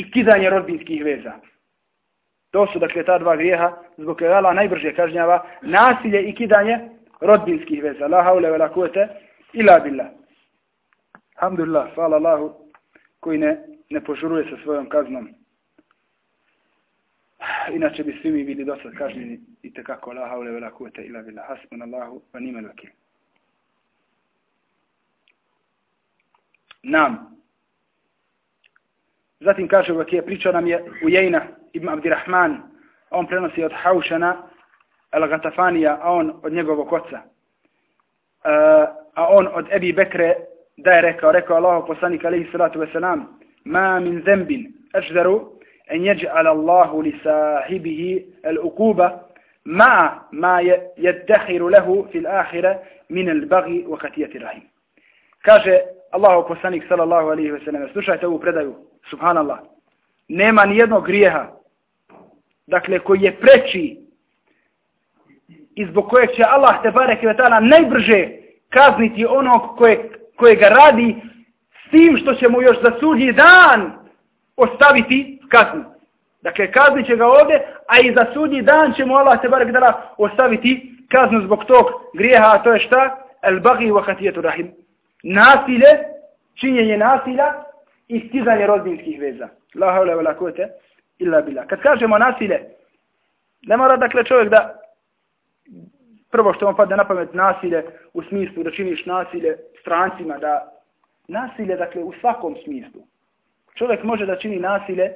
i kidanje rodbinskih veza. To su dakle ta dva grijeha zbog koje Allah najbrže kažnjava. Nasilje i kidanje rodbinskih veza. La haule ve la kuvete ila billah. Alhamdulillah, hvala Allahu koji ne, ne požuruje sa svojom kaznom inače bi svi mi bili dosad kažnjeni i tekako la haule vela kuvete ila billah. hasbun Allahu pa nime laki. Nam. Zatim kaže Vakije, pričao nam je Ujejna ibn Abdirahman, on prenosi od Haušana El Gatafanija, a on od njegovog oca. E, a on od Ebi Bekre da je rekao, rekao Allah poslanik alaihi salatu ve salam, ma min zembin ežderu en jeđe Allahu li sahibihi al ukuba ma ma jeddehiru lehu fil ahire min al bagi wa katijeti rahim. Kaže Allah poslanik sallallahu alaihi ve salam, slušajte ovu predaju, subhanallah nema ni jednog grijeha dakle koji je preči i zbog kojeg će Allah te barek ve taala najbrže kazniti onog koje koje ga radi s tim što će mu još za sudnji dan ostaviti kaznu. Dakle, kazni će ga ovdje, a i za sudnji dan će mu Allah te barek dala ostaviti kaznu zbog tog grijeha, a to je šta? El bagi wa hatijetu rahim. Nasilje, činjenje nasilja i stizanje rodbinskih veza. La haula wala kuvvete illa billah. Kad kažemo nasilje, ne mora dakle čovjek da prvo što vam padne na pamet nasilje u smislu da činiš nasilje strancima, da nasilje dakle u svakom smislu. Čovjek može da čini nasilje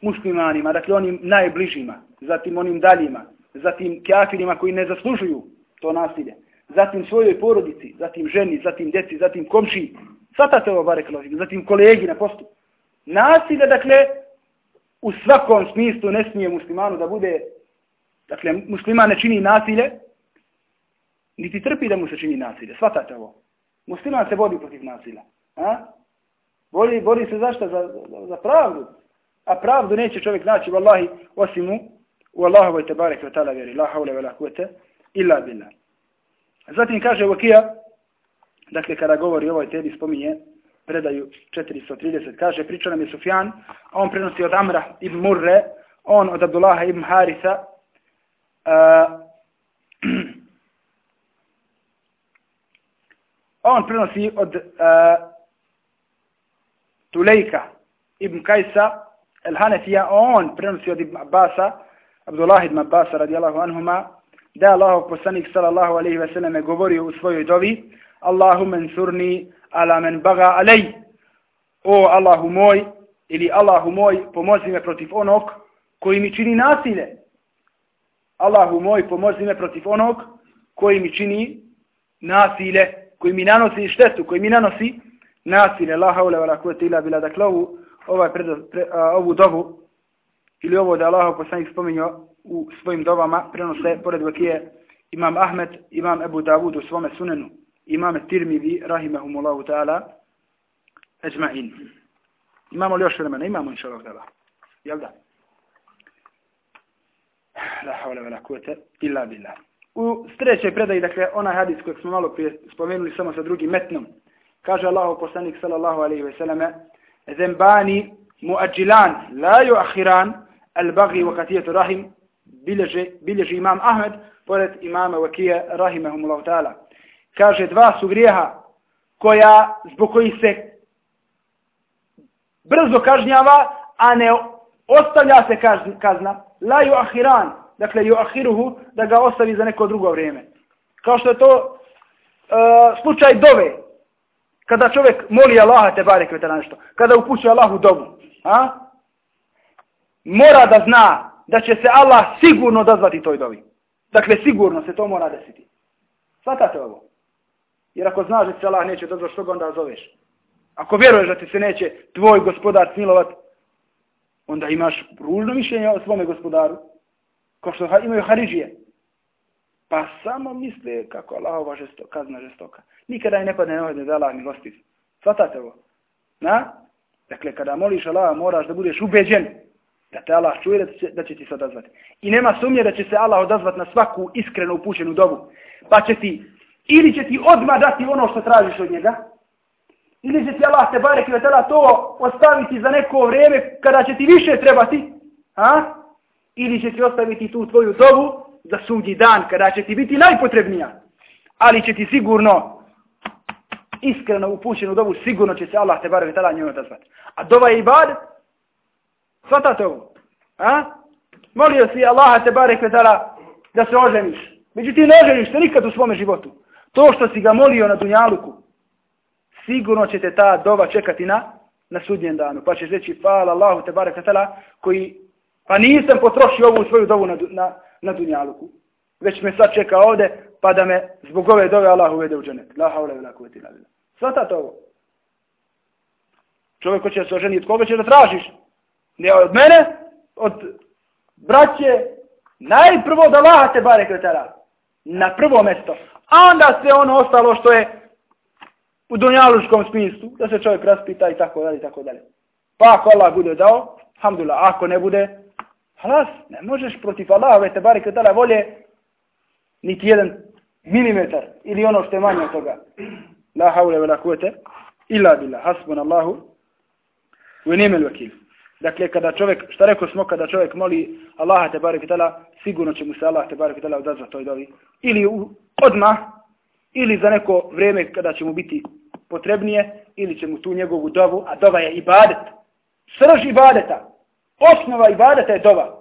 muslimanima, dakle onim najbližima, zatim onim daljima, zatim kafirima koji ne zaslužuju to nasilje, zatim svojoj porodici, zatim ženi, zatim djeci, zatim komšiji, svatate ovo bare zatim kolegi na poslu. Nasilje, dakle, u svakom smislu ne smije muslimanu da bude, dakle, musliman ne čini nasilje, niti trpi da mu se čini nasilje. Svatate ovo. Musliman se vodi protiv nasilja. A? Boli, boli se zašto? Za, za, za pravdu a pravdu neće čovjek naći vallahi osim u u Allahovoj tebarek ve ta'ala vjeri la haule ve la kuvete illa billah zatim kaže Vakija Dakle, kada govori o ovoj temi, spominje predaju 430. Kaže, priča nam je Sufjan, a on prenosi od Amra ibn Murre, on od Abdullaha ibn Harisa. Uh, [CLEARS THROAT] on prenosi od uh, Tulejka ibn Kajsa, El Hanefija, on prenosi od Ibn Abasa, Abdullah ibn Abasa radijallahu anhuma, da je Allahov poslanik sallallahu alaihi ve selleme govorio u svojoj dovi, Allahum ensurni ala men baga alej, o Allahu moj, ili Allahu moj, pomozi me protiv onog koji mi čini nasilje. Allahu moj, pomozi me protiv onog koji mi čini nasilje, koji mi nanosi štetu, koji mi nanosi nasilje. La haule wala kuvete ila bila. Dakle, ovu, ovaj pred, pre, a, ovu dovu, ili ovo da Allah poslanik spomenuo u svojim dovama, prenose pored vakije imam Ahmed, imam Ebu Davud u svome sunenu, imam Tirmidhi, rahimahumullahu ta'ala, eđma'in. Imamo li još vremena? Imamo inša Allah ta'ala. Jel da? La havle vela kuvete illa billah. U strećoj predaji, dakle, onaj hadis kojeg smo malo prije spomenuli samo sa drugim metnom, kaže Allahu poslanik sallallahu alaihi ve selleme, zembani muadžilan, la ju ahiran, al bagi wa katijetu rahim, bilježi, bilježi imam Ahmed, pored imama Vakija, rahimahumullahu ta'ala. Kaže, dva su grijeha koja, zbog kojih se brzo kažnjava, a ne ostavlja se kazna, la ju ahiran, dakle ju ahiruhu, da ga ostavi za neko drugo vrijeme. Kao što je to uh, slučaj dove, kada čovjek moli Allaha te barek vete nešto, kada upućuje Allahu dobu, a? mora da zna da će se Allah sigurno dozvati toj dovi. Dakle, sigurno se to mora desiti. Svatate ovo. Jer ako znaš da se Allah neće dozvati, što ga onda zoveš? Ako vjeruješ da ti se neće tvoj gospodar smilovat, onda imaš ružno mišljenje o svome gospodaru. Kao što imaju Haridžije. Pa samo misle kako Allahova žesto, kazna žestoka. Nikada je ne padne na ovdje da Allah milostiv. Svatate ovo. Na? Dakle, kada moliš Allah, moraš da budeš ubeđen da te Allah čuje da će, da će ti se odazvati. I nema sumnje da će se Allah odazvati na svaku iskreno upućenu dobu. Pa će ti, ili će ti odmah dati ono što tražiš od njega, ili će ti Allah te barek i to ostaviti za neko vrijeme kada će ti više trebati, a? ili će ti ostaviti tu tvoju dobu za sudji dan kada će ti biti najpotrebnija. Ali će ti sigurno iskreno upućenu dobu, sigurno će se Allah te barek i tala njoj odazvati. A dova je ibad, svatate ovo. A? Molio si Allah te barek i da se oženiš. Međutim, ne oženiš se nikad u svome životu. To što si ga molio na Dunjaluku, sigurno će te ta dova čekati na, na sudnjem danu. Pa ćeš reći, hvala Allahu te barek koji, pa nisam potrošio ovu svoju dovu na, na, na dunjaluku. Već me sad čeka ovde, pa da me zbog ove dove Allah uvede u dženet. La haule vela kuveti la bila. Svata to ovo. Čovjek ko će se oženiti, koga će da tražiš? Ne od mene, od braće, najprvo da Allah te barek Na prvo mesto. A onda sve ono ostalo što je u dunjaluškom smislu, da se čovjek raspita i tako dalje i tako dalje. Pa ako Allah bude dao, alhamdulillah, ako ne bude, halas, ne možeš protiv Allahove te barike dala volje niti jedan milimetar ili ono što je manje od toga. La haule vela kuvete, illa billah, hasbun Allahu, u nimel vakil. Dakle, kada čovjek, šta rekao smo, kada čovjek moli Allaha te barike dala, sigurno će mu se Allah te barike dala odazva toj dovi. Ili u, odmah, ili za neko vrijeme kada će mu biti potrebnije, ili će mu tu njegovu dovu, a dova je ibadet. Srž ibadeta. Osnova ibadeta je dova.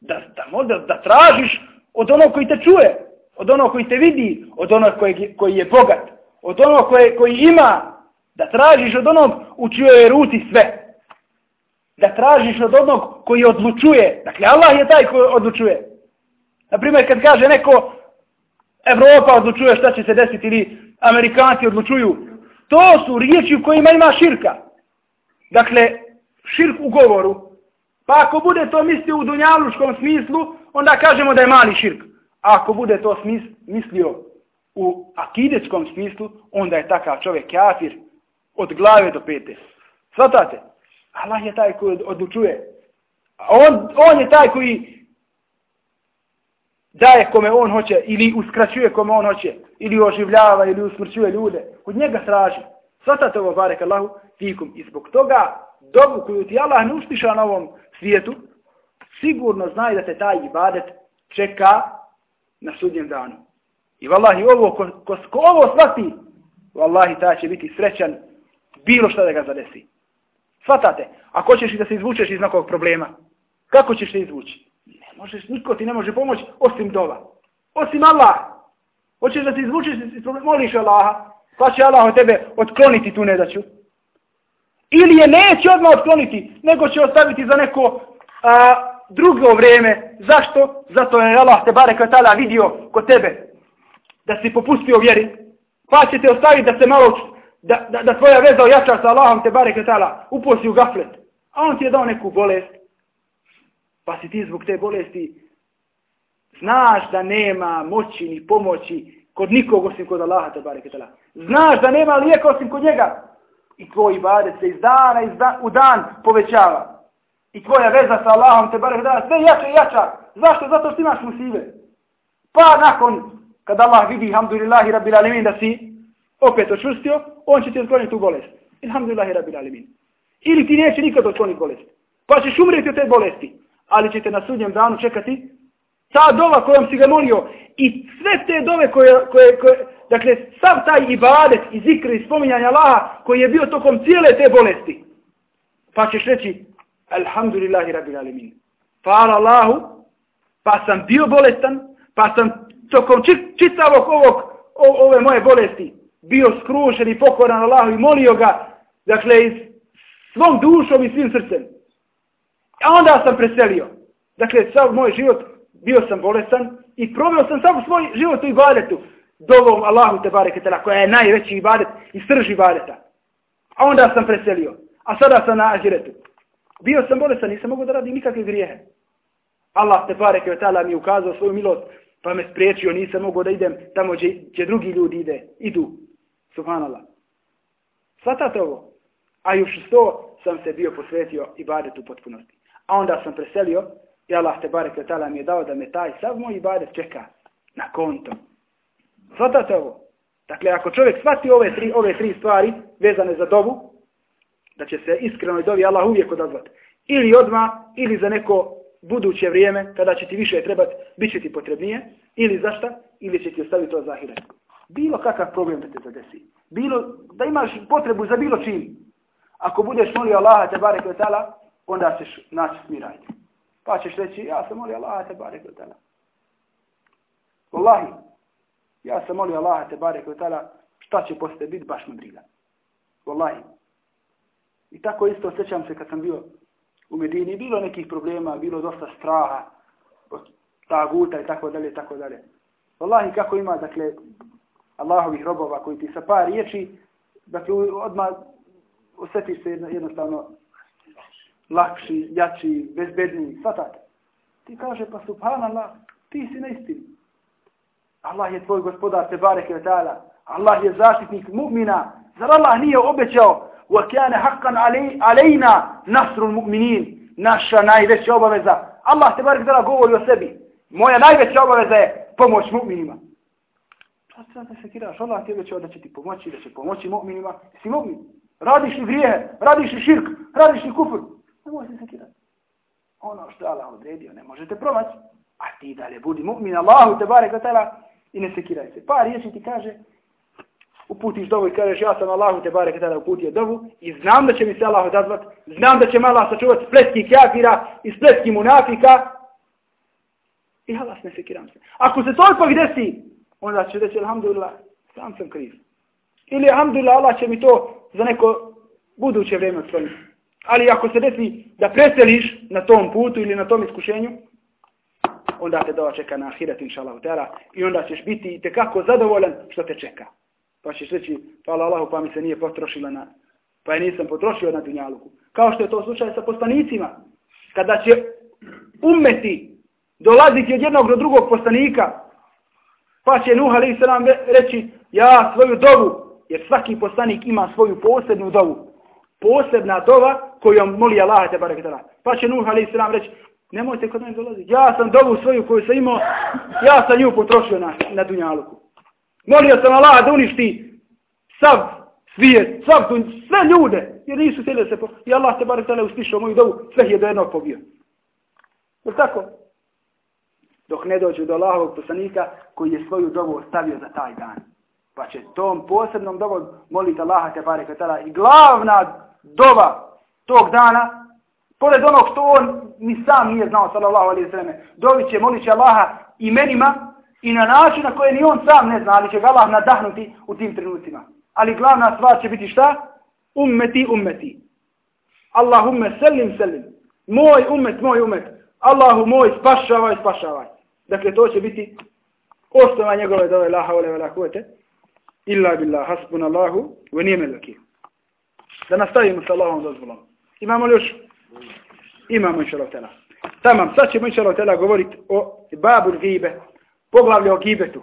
Da, da, da, da tražiš od onog koji te čuje, od onog koji te vidi, od onog koji, koji je bogat, od onog koji, koji ima, da tražiš od onog u čijoj ruci sve. Da tražiš od onog koji odlučuje. Dakle, Allah je taj koji odlučuje. Naprimjer, kad kaže neko, Evropa odlučuje šta će se desiti ili Amerikanci odlučuju. To su riječi u kojima ima širka. Dakle, širk u govoru. Pa ako bude to mislio u dunjaluškom smislu, onda kažemo da je mali širk. A ako bude to smis, mislio u akidetskom smislu, onda je takav čovjek kafir od glave do pete. Svatate? Allah je taj koji odlučuje. On, on je taj koji daje kome on hoće ili uskraćuje kome on hoće ili oživljava ili usmrćuje ljude. Kod njega traži. Svatate ovo, barek Allahu, fikum. I zbog toga dobu koju ti Allah ne ustiša na ovom svijetu, sigurno znaj da te taj ibadet čeka na sudnjem danu. I vallahi ovo, ko, ko, ko ovo svati, vallahi ta će biti srećan bilo što da ga zadesi. Svatate, ako ćeš i da se izvučeš iz nekog problema, kako ćeš se izvući? Možeš, niko ti ne može pomoći osim dova. Osim Allah. Hoćeš da se izvučeš iz problema, moliš Allaha, pa će Allah od tebe otkloniti tu nedaću. Ili je neće odmah otkloniti, nego će ostaviti za neko a, drugo vrijeme. Zašto? Zato je Allah te bare kvetala vidio kod tebe da si popustio vjeri. Pa će te ostaviti da se malo, da, da, da tvoja veza ojača sa Allahom te bare kvetala, uposi u gaflet. A on ti je dao neku bolest. Pa si ti zbog te bolesti znaš da nema moći ni pomoći kod nikog osim kod Allaha te bareke tala. Znaš da nema lijeka osim kod njega. I tvoj ibadet se iz dana iz dan, u dan povećava. I tvoja veza sa Allahom te bare tala sve jača i jača. Zašto? Zato što imaš musive. Pa nakon kad Allah vidi, hamdulillahi rabbil alemin da si opet očustio, on će ti otkloniti tu bolest. Alhamdulillahi rabbil alemin. Ili ti neće nikad otkloniti bolest. Pa ćeš umreti od te bolesti. Ali ćete na sudnjem danu čekati ta dova kojom si ga molio i sve te dove koje, koje, koje dakle, sav taj ibadet i zikr i spominjanja Allaha koji je bio tokom cijele te bolesti. Pa ćeš reći, alhamdulillahi rabbil Alemin. Hvala Allahu, pa sam bio bolestan, pa sam tokom čitavog ovog, o, ove moje bolesti bio skrušen i pokoran Allahu i molio ga, dakle, iz svom dušom i svim srcem. A onda sam preselio. Dakle, sav moj život bio sam bolestan i proveo sam sav svoj život u ibadetu. Dovom Allahu te bareketela, koja je najveći ibadet i srž ibadeta. A onda sam preselio. A sada sam na ahiretu. Bio sam bolestan, nisam mogu da radim nikakve grijehe. Allah te bareke tela mi ukazao svoju milost pa me spriječio, nisam mogao da idem tamo gdje, gdje drugi ljudi ide, idu. Subhanallah. Svatate ovo. A još što sam se bio posvetio ibadetu potpunosti. A onda sam preselio i Allah te barek je tala mi je dao da me taj sav moj ibadet čeka na konto. Svatate ovo. Dakle, ako čovjek shvati ove tri, ove tri stvari vezane za dovu, da će se iskreno i dovi Allah uvijek odazvati. Ili odma ili za neko buduće vrijeme, kada će ti više trebati, bit će ti potrebnije, ili zašta, ili će ti ostaviti to zahire. Bilo kakav problem da te zadesi. Bilo, da imaš potrebu za bilo čim. Ako budeš molio Allaha te barek od tala, onda ćeš naći smiranje. Pa ćeš reći, ja sam molio Allaha te barek od tala. Wallahi, ja sam molio Allaha te barek od tala, šta će posle biti, baš me briga. Wallahi. I tako isto osjećam se kad sam bio u Medini bilo nekih problema, bilo dosta straha ta taguta i tako dalje, tako dalje. Wallahi kako ima, dakle, Allahovih robova koji ti sa par riječi, dakle, odmah osjetiš se jednostavno lakši, jači, bezbedniji, svatate. Ti kaže, pa subhanallah, ti si na istini. Allah je tvoj gospodar, te barek je ta'ala. Allah je zaštitnik mu'mina. Zar Allah nije obećao وَكَانَ حَقًّا عَلَيْنَا نَصْرُ الْمُؤْمِنِينَ Naša najveća obaveza. Allah te bar zara govori o sebi. Moja najveća obaveza je pomoć mu'minima. Pa sad da se kiraš, Allah ti obećao da će ti pomoći, da će pomoći mu'minima. Si mu'min. Radiš li grijehe, radiš li širk, radiš li kufr. Pa ne može se. Ono što Allah odredio ne možete promaći. A ti dalje budi mu'min Allahu te bare i ne sekiraj se. Pa riječi ti kaže, uputiš dovu i kažeš ja sam Allahu te barek tada uputio dovu i znam da će mi se Allah odazvat, znam da će me Allah sačuvati spletki kafira i spletki munafika i Allah ne sekiram se. Ako se to ipak desi, onda će reći alhamdulillah, sam sam kriv. Ili alhamdulillah, Allah će mi to za neko buduće vrijeme otkloniti. Ali ako se desi da preseliš na tom putu ili na tom iskušenju, onda te dova čeka na ahiret, inša Allah, i onda ćeš biti i tekako zadovoljan što te čeka. Pa ćeš reći, pa hvala Allahu, pa mi se nije potrošila na, pa je nisam potrošio na dunjaluku. Kao što je to slučaj sa postanicima. Kada će umeti dolaziti od jednog do drugog postanika, pa će Nuh alaih sallam reći, ja svoju dovu, jer svaki postanik ima svoju posebnu dovu. Posebna dova kojom moli Allah te barek Pa će Nuh alaih sallam reći, nemojte kod mene dolaziti. Ja sam dovu svoju koju sam imao, ja sam nju potrošio na, na dunjaluku. Molio sam Allah da uništi sav svijet, sav tu, sve ljude, jer nisu htjeli se po... I Allah te barek tele uslišao moju dovu, sve je do jednog pobio. Je tako? Dok ne dođu do Allahovog poslanika koji je svoju dovu ostavio za taj dan. Pa će tom posebnom dovom moliti Allaha te barek katala. I glavna dova tog dana, pored onog što on ni sam nije znao, sallallahu alaihi sallam, dovi će, molit će Allaha imenima i na način na koje ni on sam ne zna, ali će ga Allah nadahnuti u tim trenucima. Ali glavna stvar će biti šta? Ummeti, ummeti. Allahumme selim, selim. Moj ummet, moj ummet. Allahu moj, spašavaj, spašavaj. Dakle, to će biti osnova njegove dove la haule la kuvete, illa billah hasbunallahu ve ni'mal wakeel. Da nastavimo sa Allahom dozvolom. Imamo li još? Imamo inša Allah. Tamam, sad ćemo inša Allah govoriti o babu gibe, poglavlje o gibetu.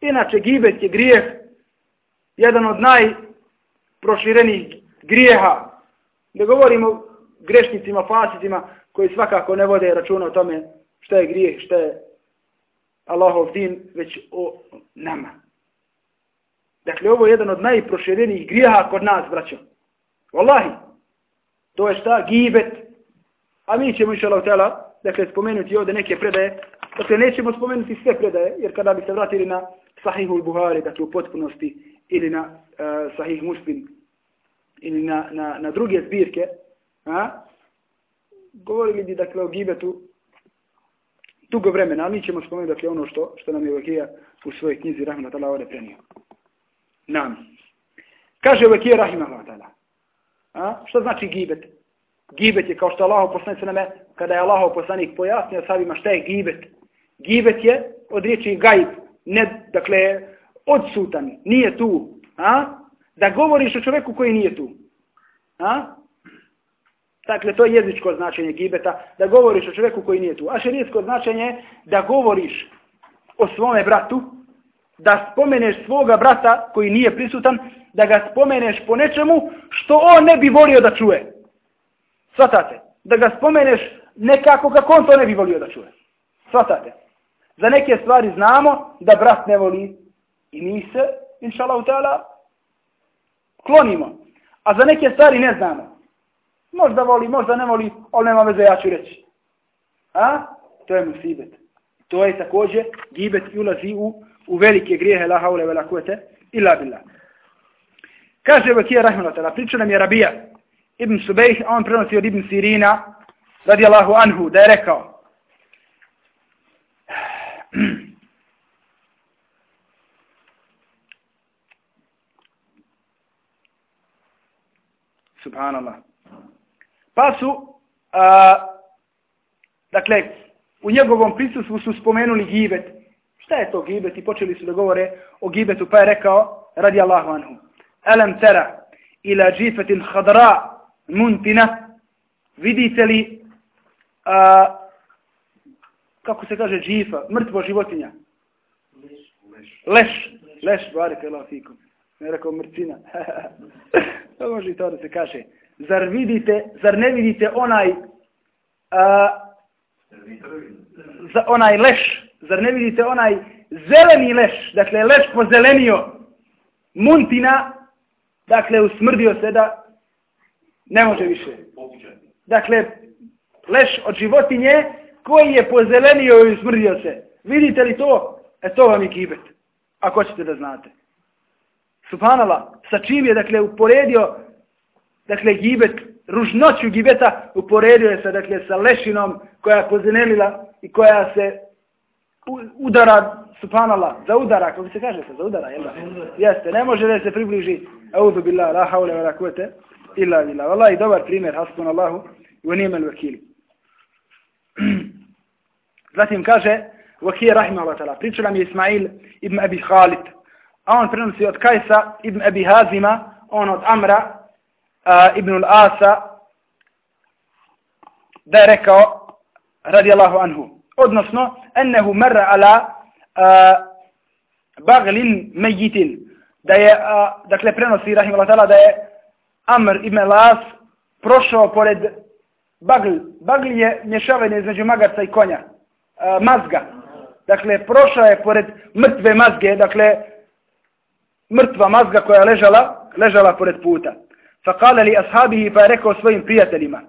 Inače, gibet je grijeh, jedan od najproširenijih grijeha. Ne govorimo grešnicima, fasicima, koji svakako ne vode računa o tome šta je grijeh, šta je Allahov din, već o nama. Dakle, ovo je jedan od najproširenijih grijeha kod nas, braćo. Wallahi, to je šta? Gibet. A mi ćemo, inša Allah, dakle, spomenuti ovdje neke predaje. Dakle, nećemo spomenuti sve predaje, jer kada bi se vratili na Sahihul Buhari, dakle, u potpunosti, ili na uh, Sahih Muslim, ili na, na, na druge zbirke, a? govorili bi, dakle, o gibetu dugo vremena, ali mi ćemo spomenuti, dakle, ono što, što nam je Vakija u svojoj knjizi Rahmanat Allah ovdje prenio. Nam. Kaže Vakija Rahmanat Allah. A? Što znači gibet? Gibet je kao što Allah poslanik sveme, kada je Allah poslanik pojasnio sabima šta je gibet. Gibet je od riječi gajb, ne, dakle, odsutan, nije tu. A? Da govoriš o čovjeku koji nije tu. A? Dakle, to je jezičko značenje gibeta, da govoriš o čovjeku koji nije tu. A šerijsko značenje je da govoriš o svome bratu, da spomeneš svoga brata koji nije prisutan, da ga spomeneš po nečemu što on ne bi volio da čuje. Svatate. Da ga spomeneš nekako kako on to ne bi volio da čuje. Svatate. Za neke stvari znamo da brat ne voli i mi se, inša Allah, klonimo. A za neke stvari ne znamo. Možda voli, možda ne voli, ali nema veze, ja ću reći. A? To je musibet. To je također gibet i ulazi u, u velike grijehe la haule vela kuvete illa billah. Kaže Vakija Rahmanatala, priča nam je Rabija ibn Subejh, a on prenosi od ibn Sirina, radijallahu anhu, da je rekao, [CLEARS THROAT] Subhanallah. Pa su, a, dakle, u njegovom prisustvu su spomenuli gibet. Šta je to gibet? I počeli su da govore o gibetu, pa je rekao, radi Allahu anhu, Alam tera ila džifetin hadra muntina, vidite li, a, kako se kaže džifa, mrtvo životinja? Leš. Leš, leš, barek Allah fikum. Ne rekao mrcina. [LAUGHS] to može i to da se kaže zar vidite, zar ne vidite onaj a, za onaj leš, zar ne vidite onaj zeleni leš, dakle leš pozelenio muntina, dakle usmrdio se da ne može više. Dakle, leš od životinje koji je pozelenio i usmrdio se. Vidite li to? E to vam je kibet. Ako ćete da znate. Subhanala, sa čim je, dakle, uporedio dakle, gibet, ružnoću gibeta uporedio je se, dakle, sa lešinom koja je pozenelila i koja se udara, subhanallah, za udara, kako se kaže se, za udara, jel da? Jeste, ne može da se približi, audu billah, la haule, la kuvete, illa billah. Wallahi, dobar primjer, hasbun Allahu, u nimel vakili. [CLEARS THROAT] Zatim kaže, Vakije rahima Allah tala, priča nam je Ismail ibn Abi Khalid, a on prenosi od Kajsa ibn Abi Hazima, on od Amra, ibn al-Asa da je rekao radijallahu anhu odnosno ennehu merra ala baglin mejitin da je uh, dakle prenosi rahimahullah ta'ala da je Amr ibn al-As prošao pored bagl bagl je mješavanje između magarca i konja uh, mazga dakle prošao je pored mrtve mazge dakle mrtva mazga koja je ležala ležala pored puta فقال لأصحابه فاركوا سوين بريتلما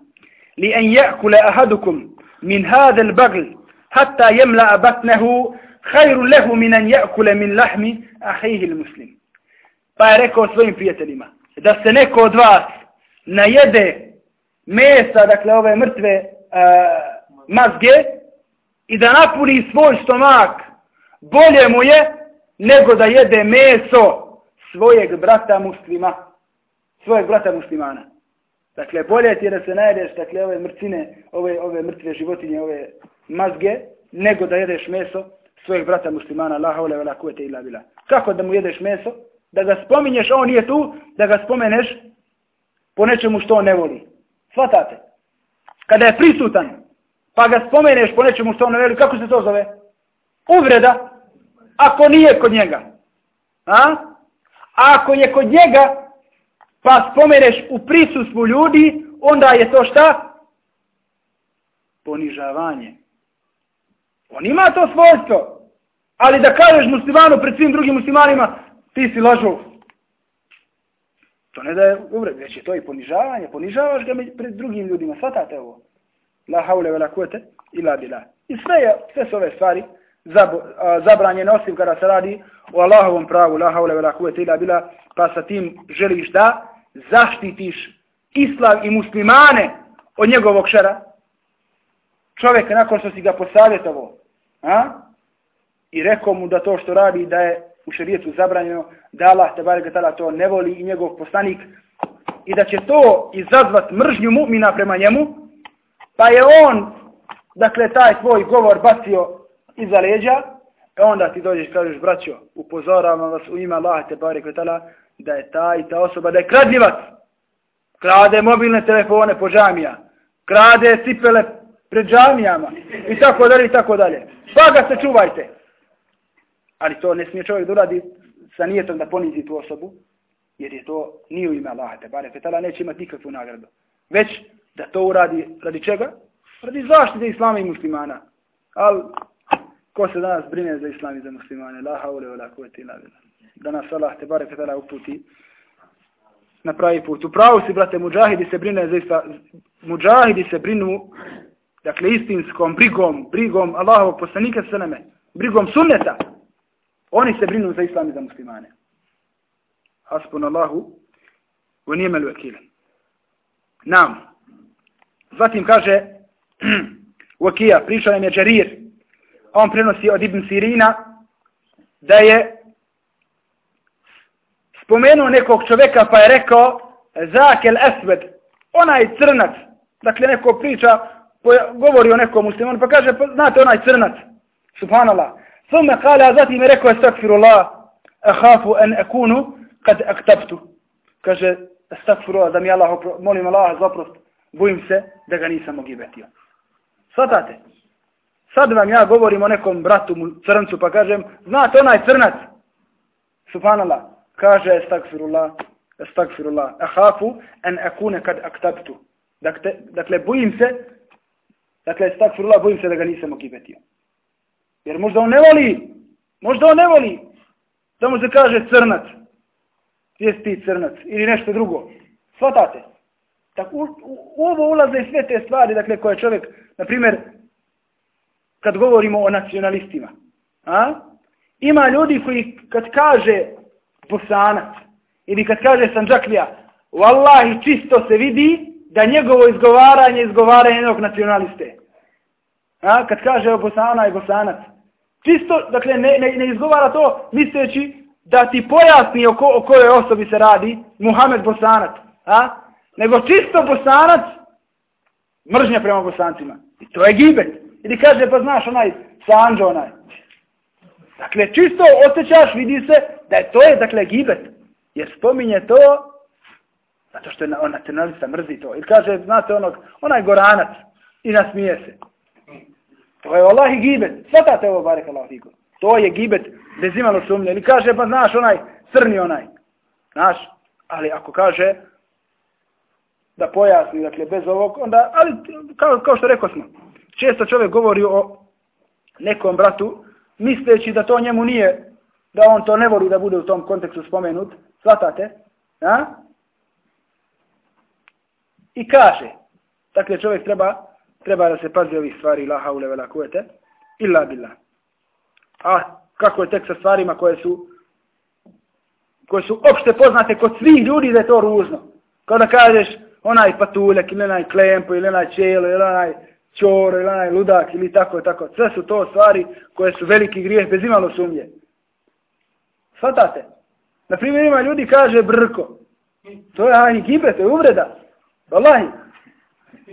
لأن يأكل أحدكم من هذا البغل hatta yemla batnahu khairu lahu min an ya'kula min lahmi akhihi almuslim. Pa je rekao svojim prijateljima da se neko od vas najede mesa dakle ove mrtve uh, mazge i da napuni svoj stomak bolje mu je nego da jede meso svojeg brata muslima svojeg brata muslimana. Dakle bolje ti je da se najedeš dakle ove mrcine ove ove mrtve životinje ove mazge, nego da jedeš meso svojeg brata muslimana, la haule vela kuvete illa bila. Kako da mu jedeš meso? Da ga spominješ, on nije tu, da ga spomeneš po nečemu što on ne voli. Svatate? Kada je prisutan, pa ga spomeneš po nečemu što on ne voli, kako se to zove? Uvreda, ako nije kod njega. A? A ako je kod njega, pa spomeneš u prisustvu ljudi, onda je to šta? Ponižavanje. On ima to svojstvo. Ali da kažeš muslimanu pred svim drugim muslimanima, ti si lažov. To ne da je uvred, već je to i ponižavanje. Ponižavaš ga pred drugim ljudima. Svatate ovo. La haule vela kuete ila bila. I sve, je, sve su ove stvari zabranjene osim kada se radi o Allahovom pravu. La haule vela kuete ila bila. Pa sa tim želiš da zaštitiš islam i muslimane od njegovog šera. Čovjek nakon što si ga posavjetovo a? i rekao mu da to što radi da je u šarijetu zabranjeno, da Allah te barek tada to ne voli i njegov poslanik i da će to izazvat mržnju mu'mina prema njemu, pa je on, dakle, taj tvoj govor bacio iza leđa, e onda ti dođeš i kažeš, braćo, upozoravam vas u ime Allah te barek tada, da je ta i ta osoba, da je kradljivac. Krade mobilne telefone po džamija. Krade cipele pred džamijama. I tako dalje, i tako dalje. Pa se čuvajte. Ali to ne smije čovjek da uradi sa nijetom da ponizi tu osobu, jer je to nije u ime Allaha, te bare fetala neće imati nikakvu nagradu. Već da to uradi radi čega? Radi zaštite islama i muslimana. Al ko se danas brine za islam i za muslimane? La haule wa la kuvvete illa billah da nas Allah te bare fetala uputi na pravi put. U pravu si, brate, muđahidi se brine za islam, muđahidi se brinu, dakle, istinskom brigom, brigom Allahovog poslanika sveme, brigom sunneta. Oni se brinu za islam i za muslimane. Hasbun Allahu, u nijemel vekile. Nam. Zatim kaže, [CLEARS THROAT] Vakija, pričao nam je Džarir, on prenosi od Ibn Sirina, da je spomenuo nekog čoveka pa je rekao Zakel Esved, onaj crnac, dakle neko priča, govori o nekom muslimanu, pa kaže, pa, znate onaj crnac, subhanallah. Thumme kale, a zatim je rekao, estakfirullah, ahafu en ekunu, kad aktaptu. Kaže, estakfirullah, da mi Allah, molim Allah za oprost, bojim se da ga nisam ogibetio. Svatate? Sad vam ja govorim o nekom bratu crncu, pa kažem, znate onaj crnac, subhanallah, kaže astagfirullah, astagfirullah, ahafu en ekune kad aktabtu. Dakle, dakle, bojim se, dakle, stakfirullah, bojim se da ga nisam okibetio. Jer možda on ne voli, možda on ne voli, da mu se kaže crnac, jesi ti crnac, ili nešto drugo. Svatate. Tako, u, u ovo ulaze sve te stvari, dakle, koje čovjek, na primjer, kad govorimo o nacionalistima, a? ima ljudi koji kad kaže bosanac. Ili kad kaže Sanđaklija, Wallahi čisto se vidi da njegovo izgovaranje izgovaranje jednog nacionaliste. A, kad kaže bosana i bosanac. Čisto, dakle, ne, ne, ne izgovara to misleći da ti pojasni o, ko, o kojoj osobi se radi, Muhammed bosanac. A? Nego čisto bosanac, mržnja prema bosancima. I to je gibet. Ili kaže, pa znaš onaj, Sanđo onaj. Dakle, čisto osjećaš, vidi se da je to je, dakle, gibet. Jer spominje to, zato što je on nacionalista mrzi to. Ili kaže, znate, onog, onaj goranac i nasmije se. To je Allah i gibet. Svatate ovo, barek Allah fiku. To je gibet bez imalo sumnje. Ili kaže, pa znaš, onaj, crni onaj. Znaš, ali ako kaže, da pojasni, dakle, bez ovog, onda, ali, kao, kao što rekao smo, često čovjek govori o nekom bratu, misleći da to njemu nije, da on to ne voli da bude u tom kontekstu spomenut, shvatate? A? I kaže, dakle čovjek treba, treba da se pazi ovih stvari, la haule vela kuete, illa billah. A kako je tek sa stvarima koje su koje su opšte poznate kod svih ljudi da je to ružno. Kao da kažeš onaj patuljak ili onaj klempo ili onaj čelo ili onaj čoro ili onaj ludak ili tako i tako. Sve su to stvari koje su veliki grijeh bez imalo sumnje. Svatate? Naprimjer ima ljudi kaže brko. To je aj gibe, to je uvreda. Wallahi.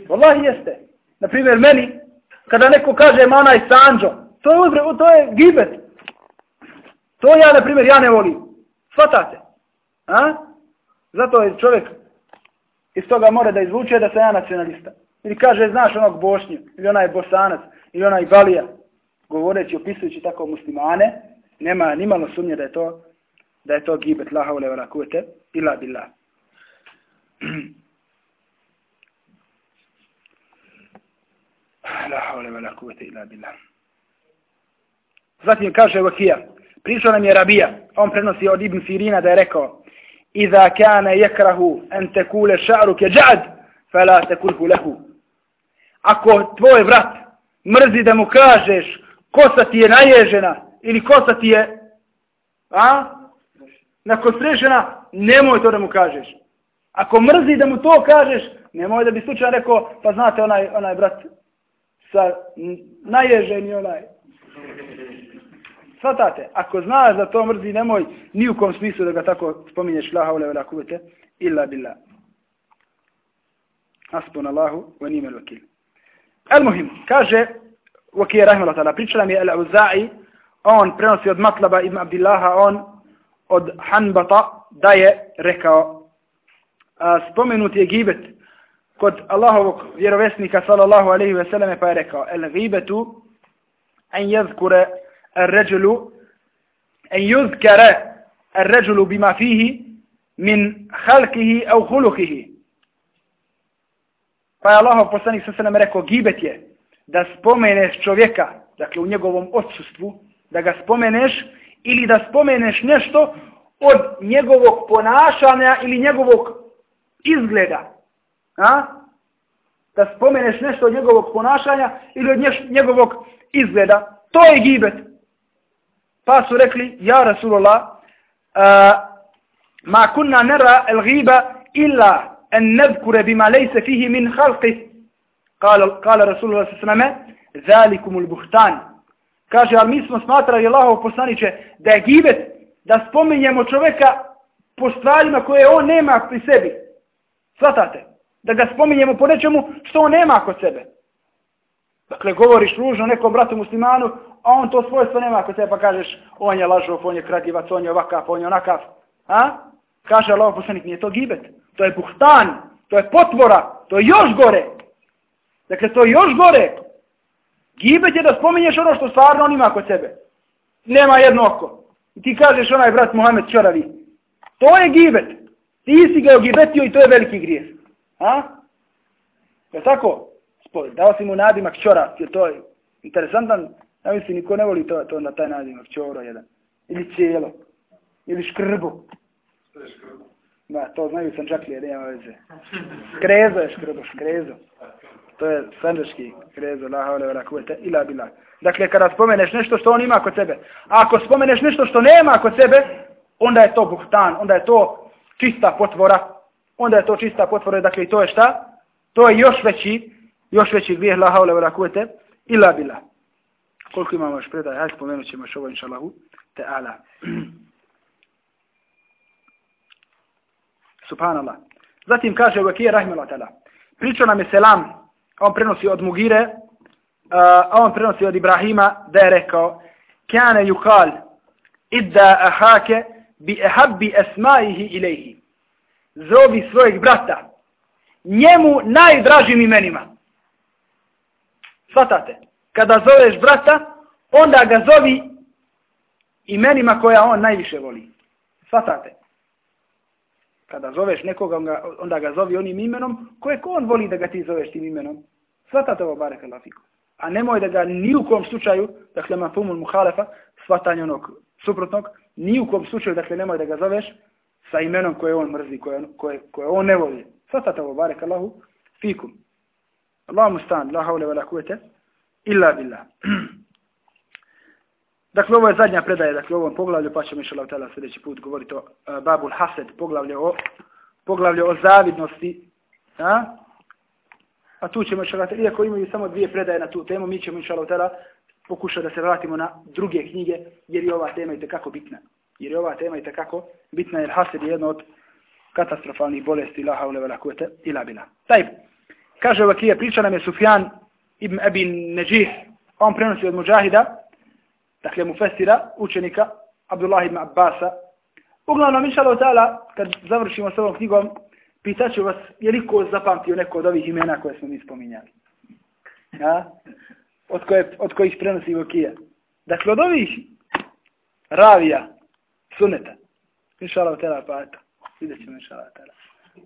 Wallahi jeste. Na primjer meni, kada neko kaže ma onaj sanđo, to je uzre, to je gibet. To ja, na primjer, ja ne volim. Svatate? A? Zato je čovjek iz toga mora da izvuče da se ja nacionalista. Ili kaže, znaš onog Bošnju, ili onaj Bosanac, ili onaj Balija, govoreći, opisujući tako muslimane, nema nimalo sumnje da je to da je to gibet la haule wala kuvete illa billah. [CLEARS THROAT] la haule wala kuvete ila billah. Zatim kaže Vakija, pričao nam je Rabija, on prenosi od Ibn Sirina da je rekao, Iza kane jekrahu en tekule ša'ru ke džad, fela tekulhu lehu. Ako tvoj vrat mrzi da mu kažeš kosa ti je naježena ili kosa ti je a, nakon srežena, nemoj to da mu kažeš. Ako mrzi da mu to kažeš, nemoj da bi slučajno rekao, pa znate onaj, onaj brat sa naježeni onaj. Svatate, ako znaš da to mrzi, nemoj ni u kom smislu da ga tako spominješ la haule vela kuvete, illa billah. Asbun Allahu wa nimel vakil. El muhim, kaže, wakije rahimahullah ta'ala, pričala mi je al-Uza'i, on prenosi od Matlaba ibn Abdillaha, on od Hanbata, da je rekao, a, spomenut je gibet kod Allahovog vjerovjesnika sallallahu alejhi ve selleme pa je rekao el ghibetu an yadhkura ar-rajulu an yuzkara ar-rajulu bima fihi min khalqihi aw hulukihi. Pa je Allahov poslanik sallallahu alejhi rekao gibet je da spomeneš čovjeka dakle u njegovom odsustvu da ga spomeneš ili da spomeneš nešto od njegovog ponašanja ili njegovog izgleda. A? Da spomeneš nešto od njegovog ponašanja ili od njegovog izgleda. To je gibet. Pa su rekli, ja Rasulullah, uh, ma kunna nera el ghiba illa en nedkure bima lejse fihi min halqi. Kala, kala Rasulullah s.a.v. Zalikumul buhtan. Kaže, ali mi smo smatrali Allahov poslaniće da je gibet da spominjemo čoveka po stvarima koje on nema pri sebi. Svatate? Da ga spominjemo po nečemu što on nema kod sebe. Dakle, govoriš ružno nekom bratu muslimanu, a on to svojstvo nema kod sebe, pa kažeš, on je lažov, on je kradivac, on je ovakav, on je onakav. A? Kaže Allah poslanik, nije to gibet. To je buhtan, to je potvora, to je još gore. Dakle, to je još gore. Gibet je da spominješ ono što stvarno on ima kod sebe. Nema jedno oko. I ti kažeš onaj brat Mohamed Čoravi. To je gibet. Ti si ga ogibetio i to je veliki grijeh. A? Je tako? Dao si mu nadimak Čora, je to je interesantan Ja mislim, niko ne voli to, to na taj naziv, čoro jedan. Ili cijelo. Ili škrbu. Da, to znaju sam čak lije, nema veze. Skrezo je škrbo, skrezo. To je sanđaški krezo, la haule vela kuvete, ila bila. Dakle, kada spomeneš nešto što on ima kod sebe, a ako spomeneš nešto što nema kod sebe, onda je to buhtan, onda je to čista potvora, onda je to čista potvora, dakle, i to je šta? To je još veći, još veći grijeh, la haule vela kuvete, ila bila. Koliko imamo još predaje, Hajde spomenut ćemo još ovo, inša Allahu. [CLEARS THROAT] Subhanallah. Zatim kaže Vakije Rahimala Tala. Pričao nam je Selam, on prenosi od Mugire, a on prenosi od Ibrahima, da je rekao, Kjane yukal, idda ahake bi ehabbi esmaihi ilaihi. Zovi svojeg brata, njemu najdražim imenima. Svatate? kada zoveš brata, onda ga zovi imenima koja on najviše voli. Svatate? Kada zoveš nekoga, onda ga zovi onim imenom koje ko on voli da ga ti zoveš tim imenom. Svatate ovo barek alafiku. A nemoj da ga ni u kom slučaju, dakle ma fumul muhalefa, svatanje onog suprotnog, ni u kom slučaju, dakle nemoj da ga zoveš sa imenom koje on mrzi, koje, koje, koje on ne voli. Svatate ovo barek Allahu, fikum. Allahu stan, la haule vela kuvete, illa billah. [CLEARS THROAT] Dakle, ovo je zadnja predaja, dakle, u ovom poglavlju, pa ćemo išala tala sljedeći put govoriti o uh, Babul Hased, poglavlje o, poglavlje o zavidnosti. A? A tu ćemo išala iako imaju samo dvije predaje na tu temu, mi ćemo išala tala pokušati da se vratimo na druge knjige, jer je ova tema i kako bitna. Jer je ova tema i kako bitna, jer Hased je jedna od katastrofalnih bolesti, la haule vela kuvete, ila bila. Taj, kaže ovakije, priča nam je Sufjan ibn Abi Neđih, on prenosi od Mujahida, dakle mu festira, učenika, Abdullah ibn Abbasa. Uglavnom, inša ta'ala, kad završimo s ovom knjigom, pitaću vas, je li ko zapamtio neko od ovih imena koje smo mi spominjali? Ja? Od, koje, od kojih prenosi Vokija. Dakle, od ovih ravija, suneta, inša Allah, pa eto, vidjet ćemo inša Allah.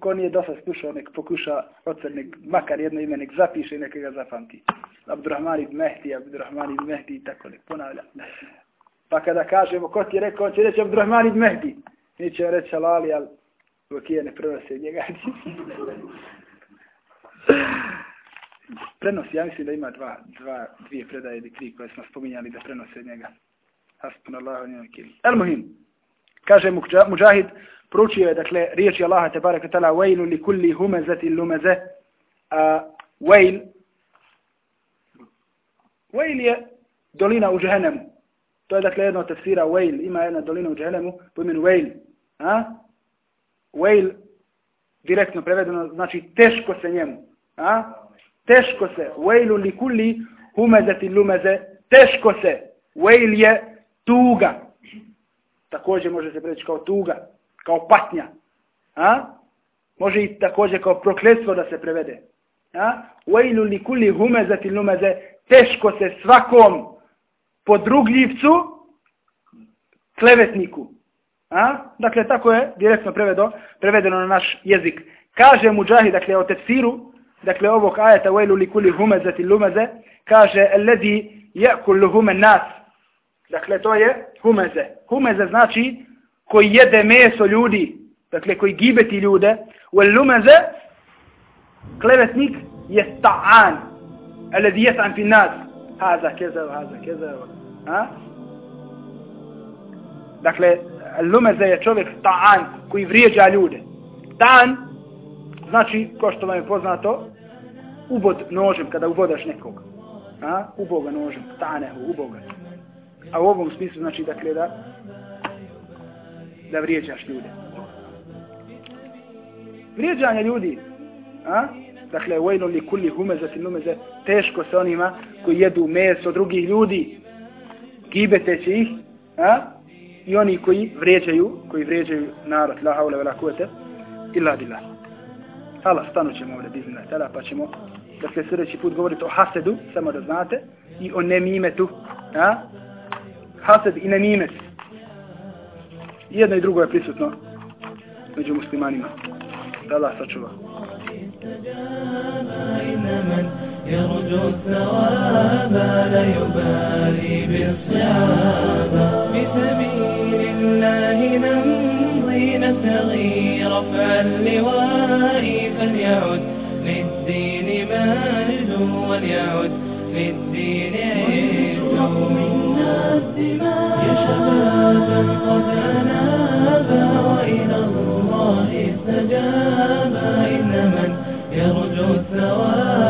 Ko nije dosta slušao, nek pokuša ocen, nek makar jedno ime, nek zapiše i nek ga zapamti. Abdurrahman ibn Mehdi, Abdurrahman ibn Mehdi i tako nek ponavlja. Pa kada kažemo ko ti je rekao, on će reći Abdurrahman ibn Mehdi. Neće reći Alali, ali Vokije ne prenose njega. prenosi, ja mislim da ima dva, dva, dvije predaje ili tri koje smo spominjali da prenose njega. Hasbun Allah, njega kili. El muhim. Kaže Mujahid, proučio je, dakle, riječi Allaha te baraka tala, vejlu li kulli humezati lumeze, a je dolina u džehennemu. To je, dakle, jedno tefsira, vejl, ima jedna dolina u džehennemu, po imenu vejl. A? Vejl, direktno prevedeno, znači teško se njemu. A? Teško se. Vejlu li kulli humezati lumeze, teško se. Vejl je tuga. Također može se preći kao tuga kao patnja. A? Može i također kao prokletstvo da se prevede. A? Wailu li kulli humezati lumeze, teško se svakom podrugljivcu klevetniku. A? Dakle, tako je direktno prevedo, prevedeno na naš jezik. Kaže Mujahid, dakle, o tefsiru, dakle, ovog ajeta, vejlu li kuli humezati lumeze, kaže, ledi je kullu humen nas. Dakle, to je humeze. Humeze znači koji jede meso ljudi, dakle koji gibeti ljude, u lumeze, klevetnik je ta'an, alladhi yas'an fi nas haza keza, haza keza. ha? Dakle lumeze je čovjek ta'an koji vrijeđa ljude. Ta'an znači ko što vam je poznato ubod nožem kada ubodaš nekog. Ha? uboga nožem ta'anehu uboga a u ovom smislu znači dakle da da vrijeđaš ljude. Vrijeđanje ljudi, a? dakle, vojno li kulli humezati numeze, teško se onima koji jedu meso drugih ljudi, gibeteći ih, a? i oni koji vrijeđaju, koji vrijeđaju narod, la haule vela kuvete, illa billah. Hala, stanu ćemo ovdje biznila tela, pa ćemo, dakle, sljedeći put govoriti o hasedu, samo da znate, i o nemimetu, a? hased i nemimet jedno i drugo je prisutno među muslimanima. Da Allah sačuva. يرجو الثواب لا يبالي بالصعاب بسبيل الله نمضي نبتغي رفع اللواء فليعد للدين مجد وليعد للدين عز الدماء يا شبابا قد أنابا وإلى الله استجابا إن من يرجو الثواب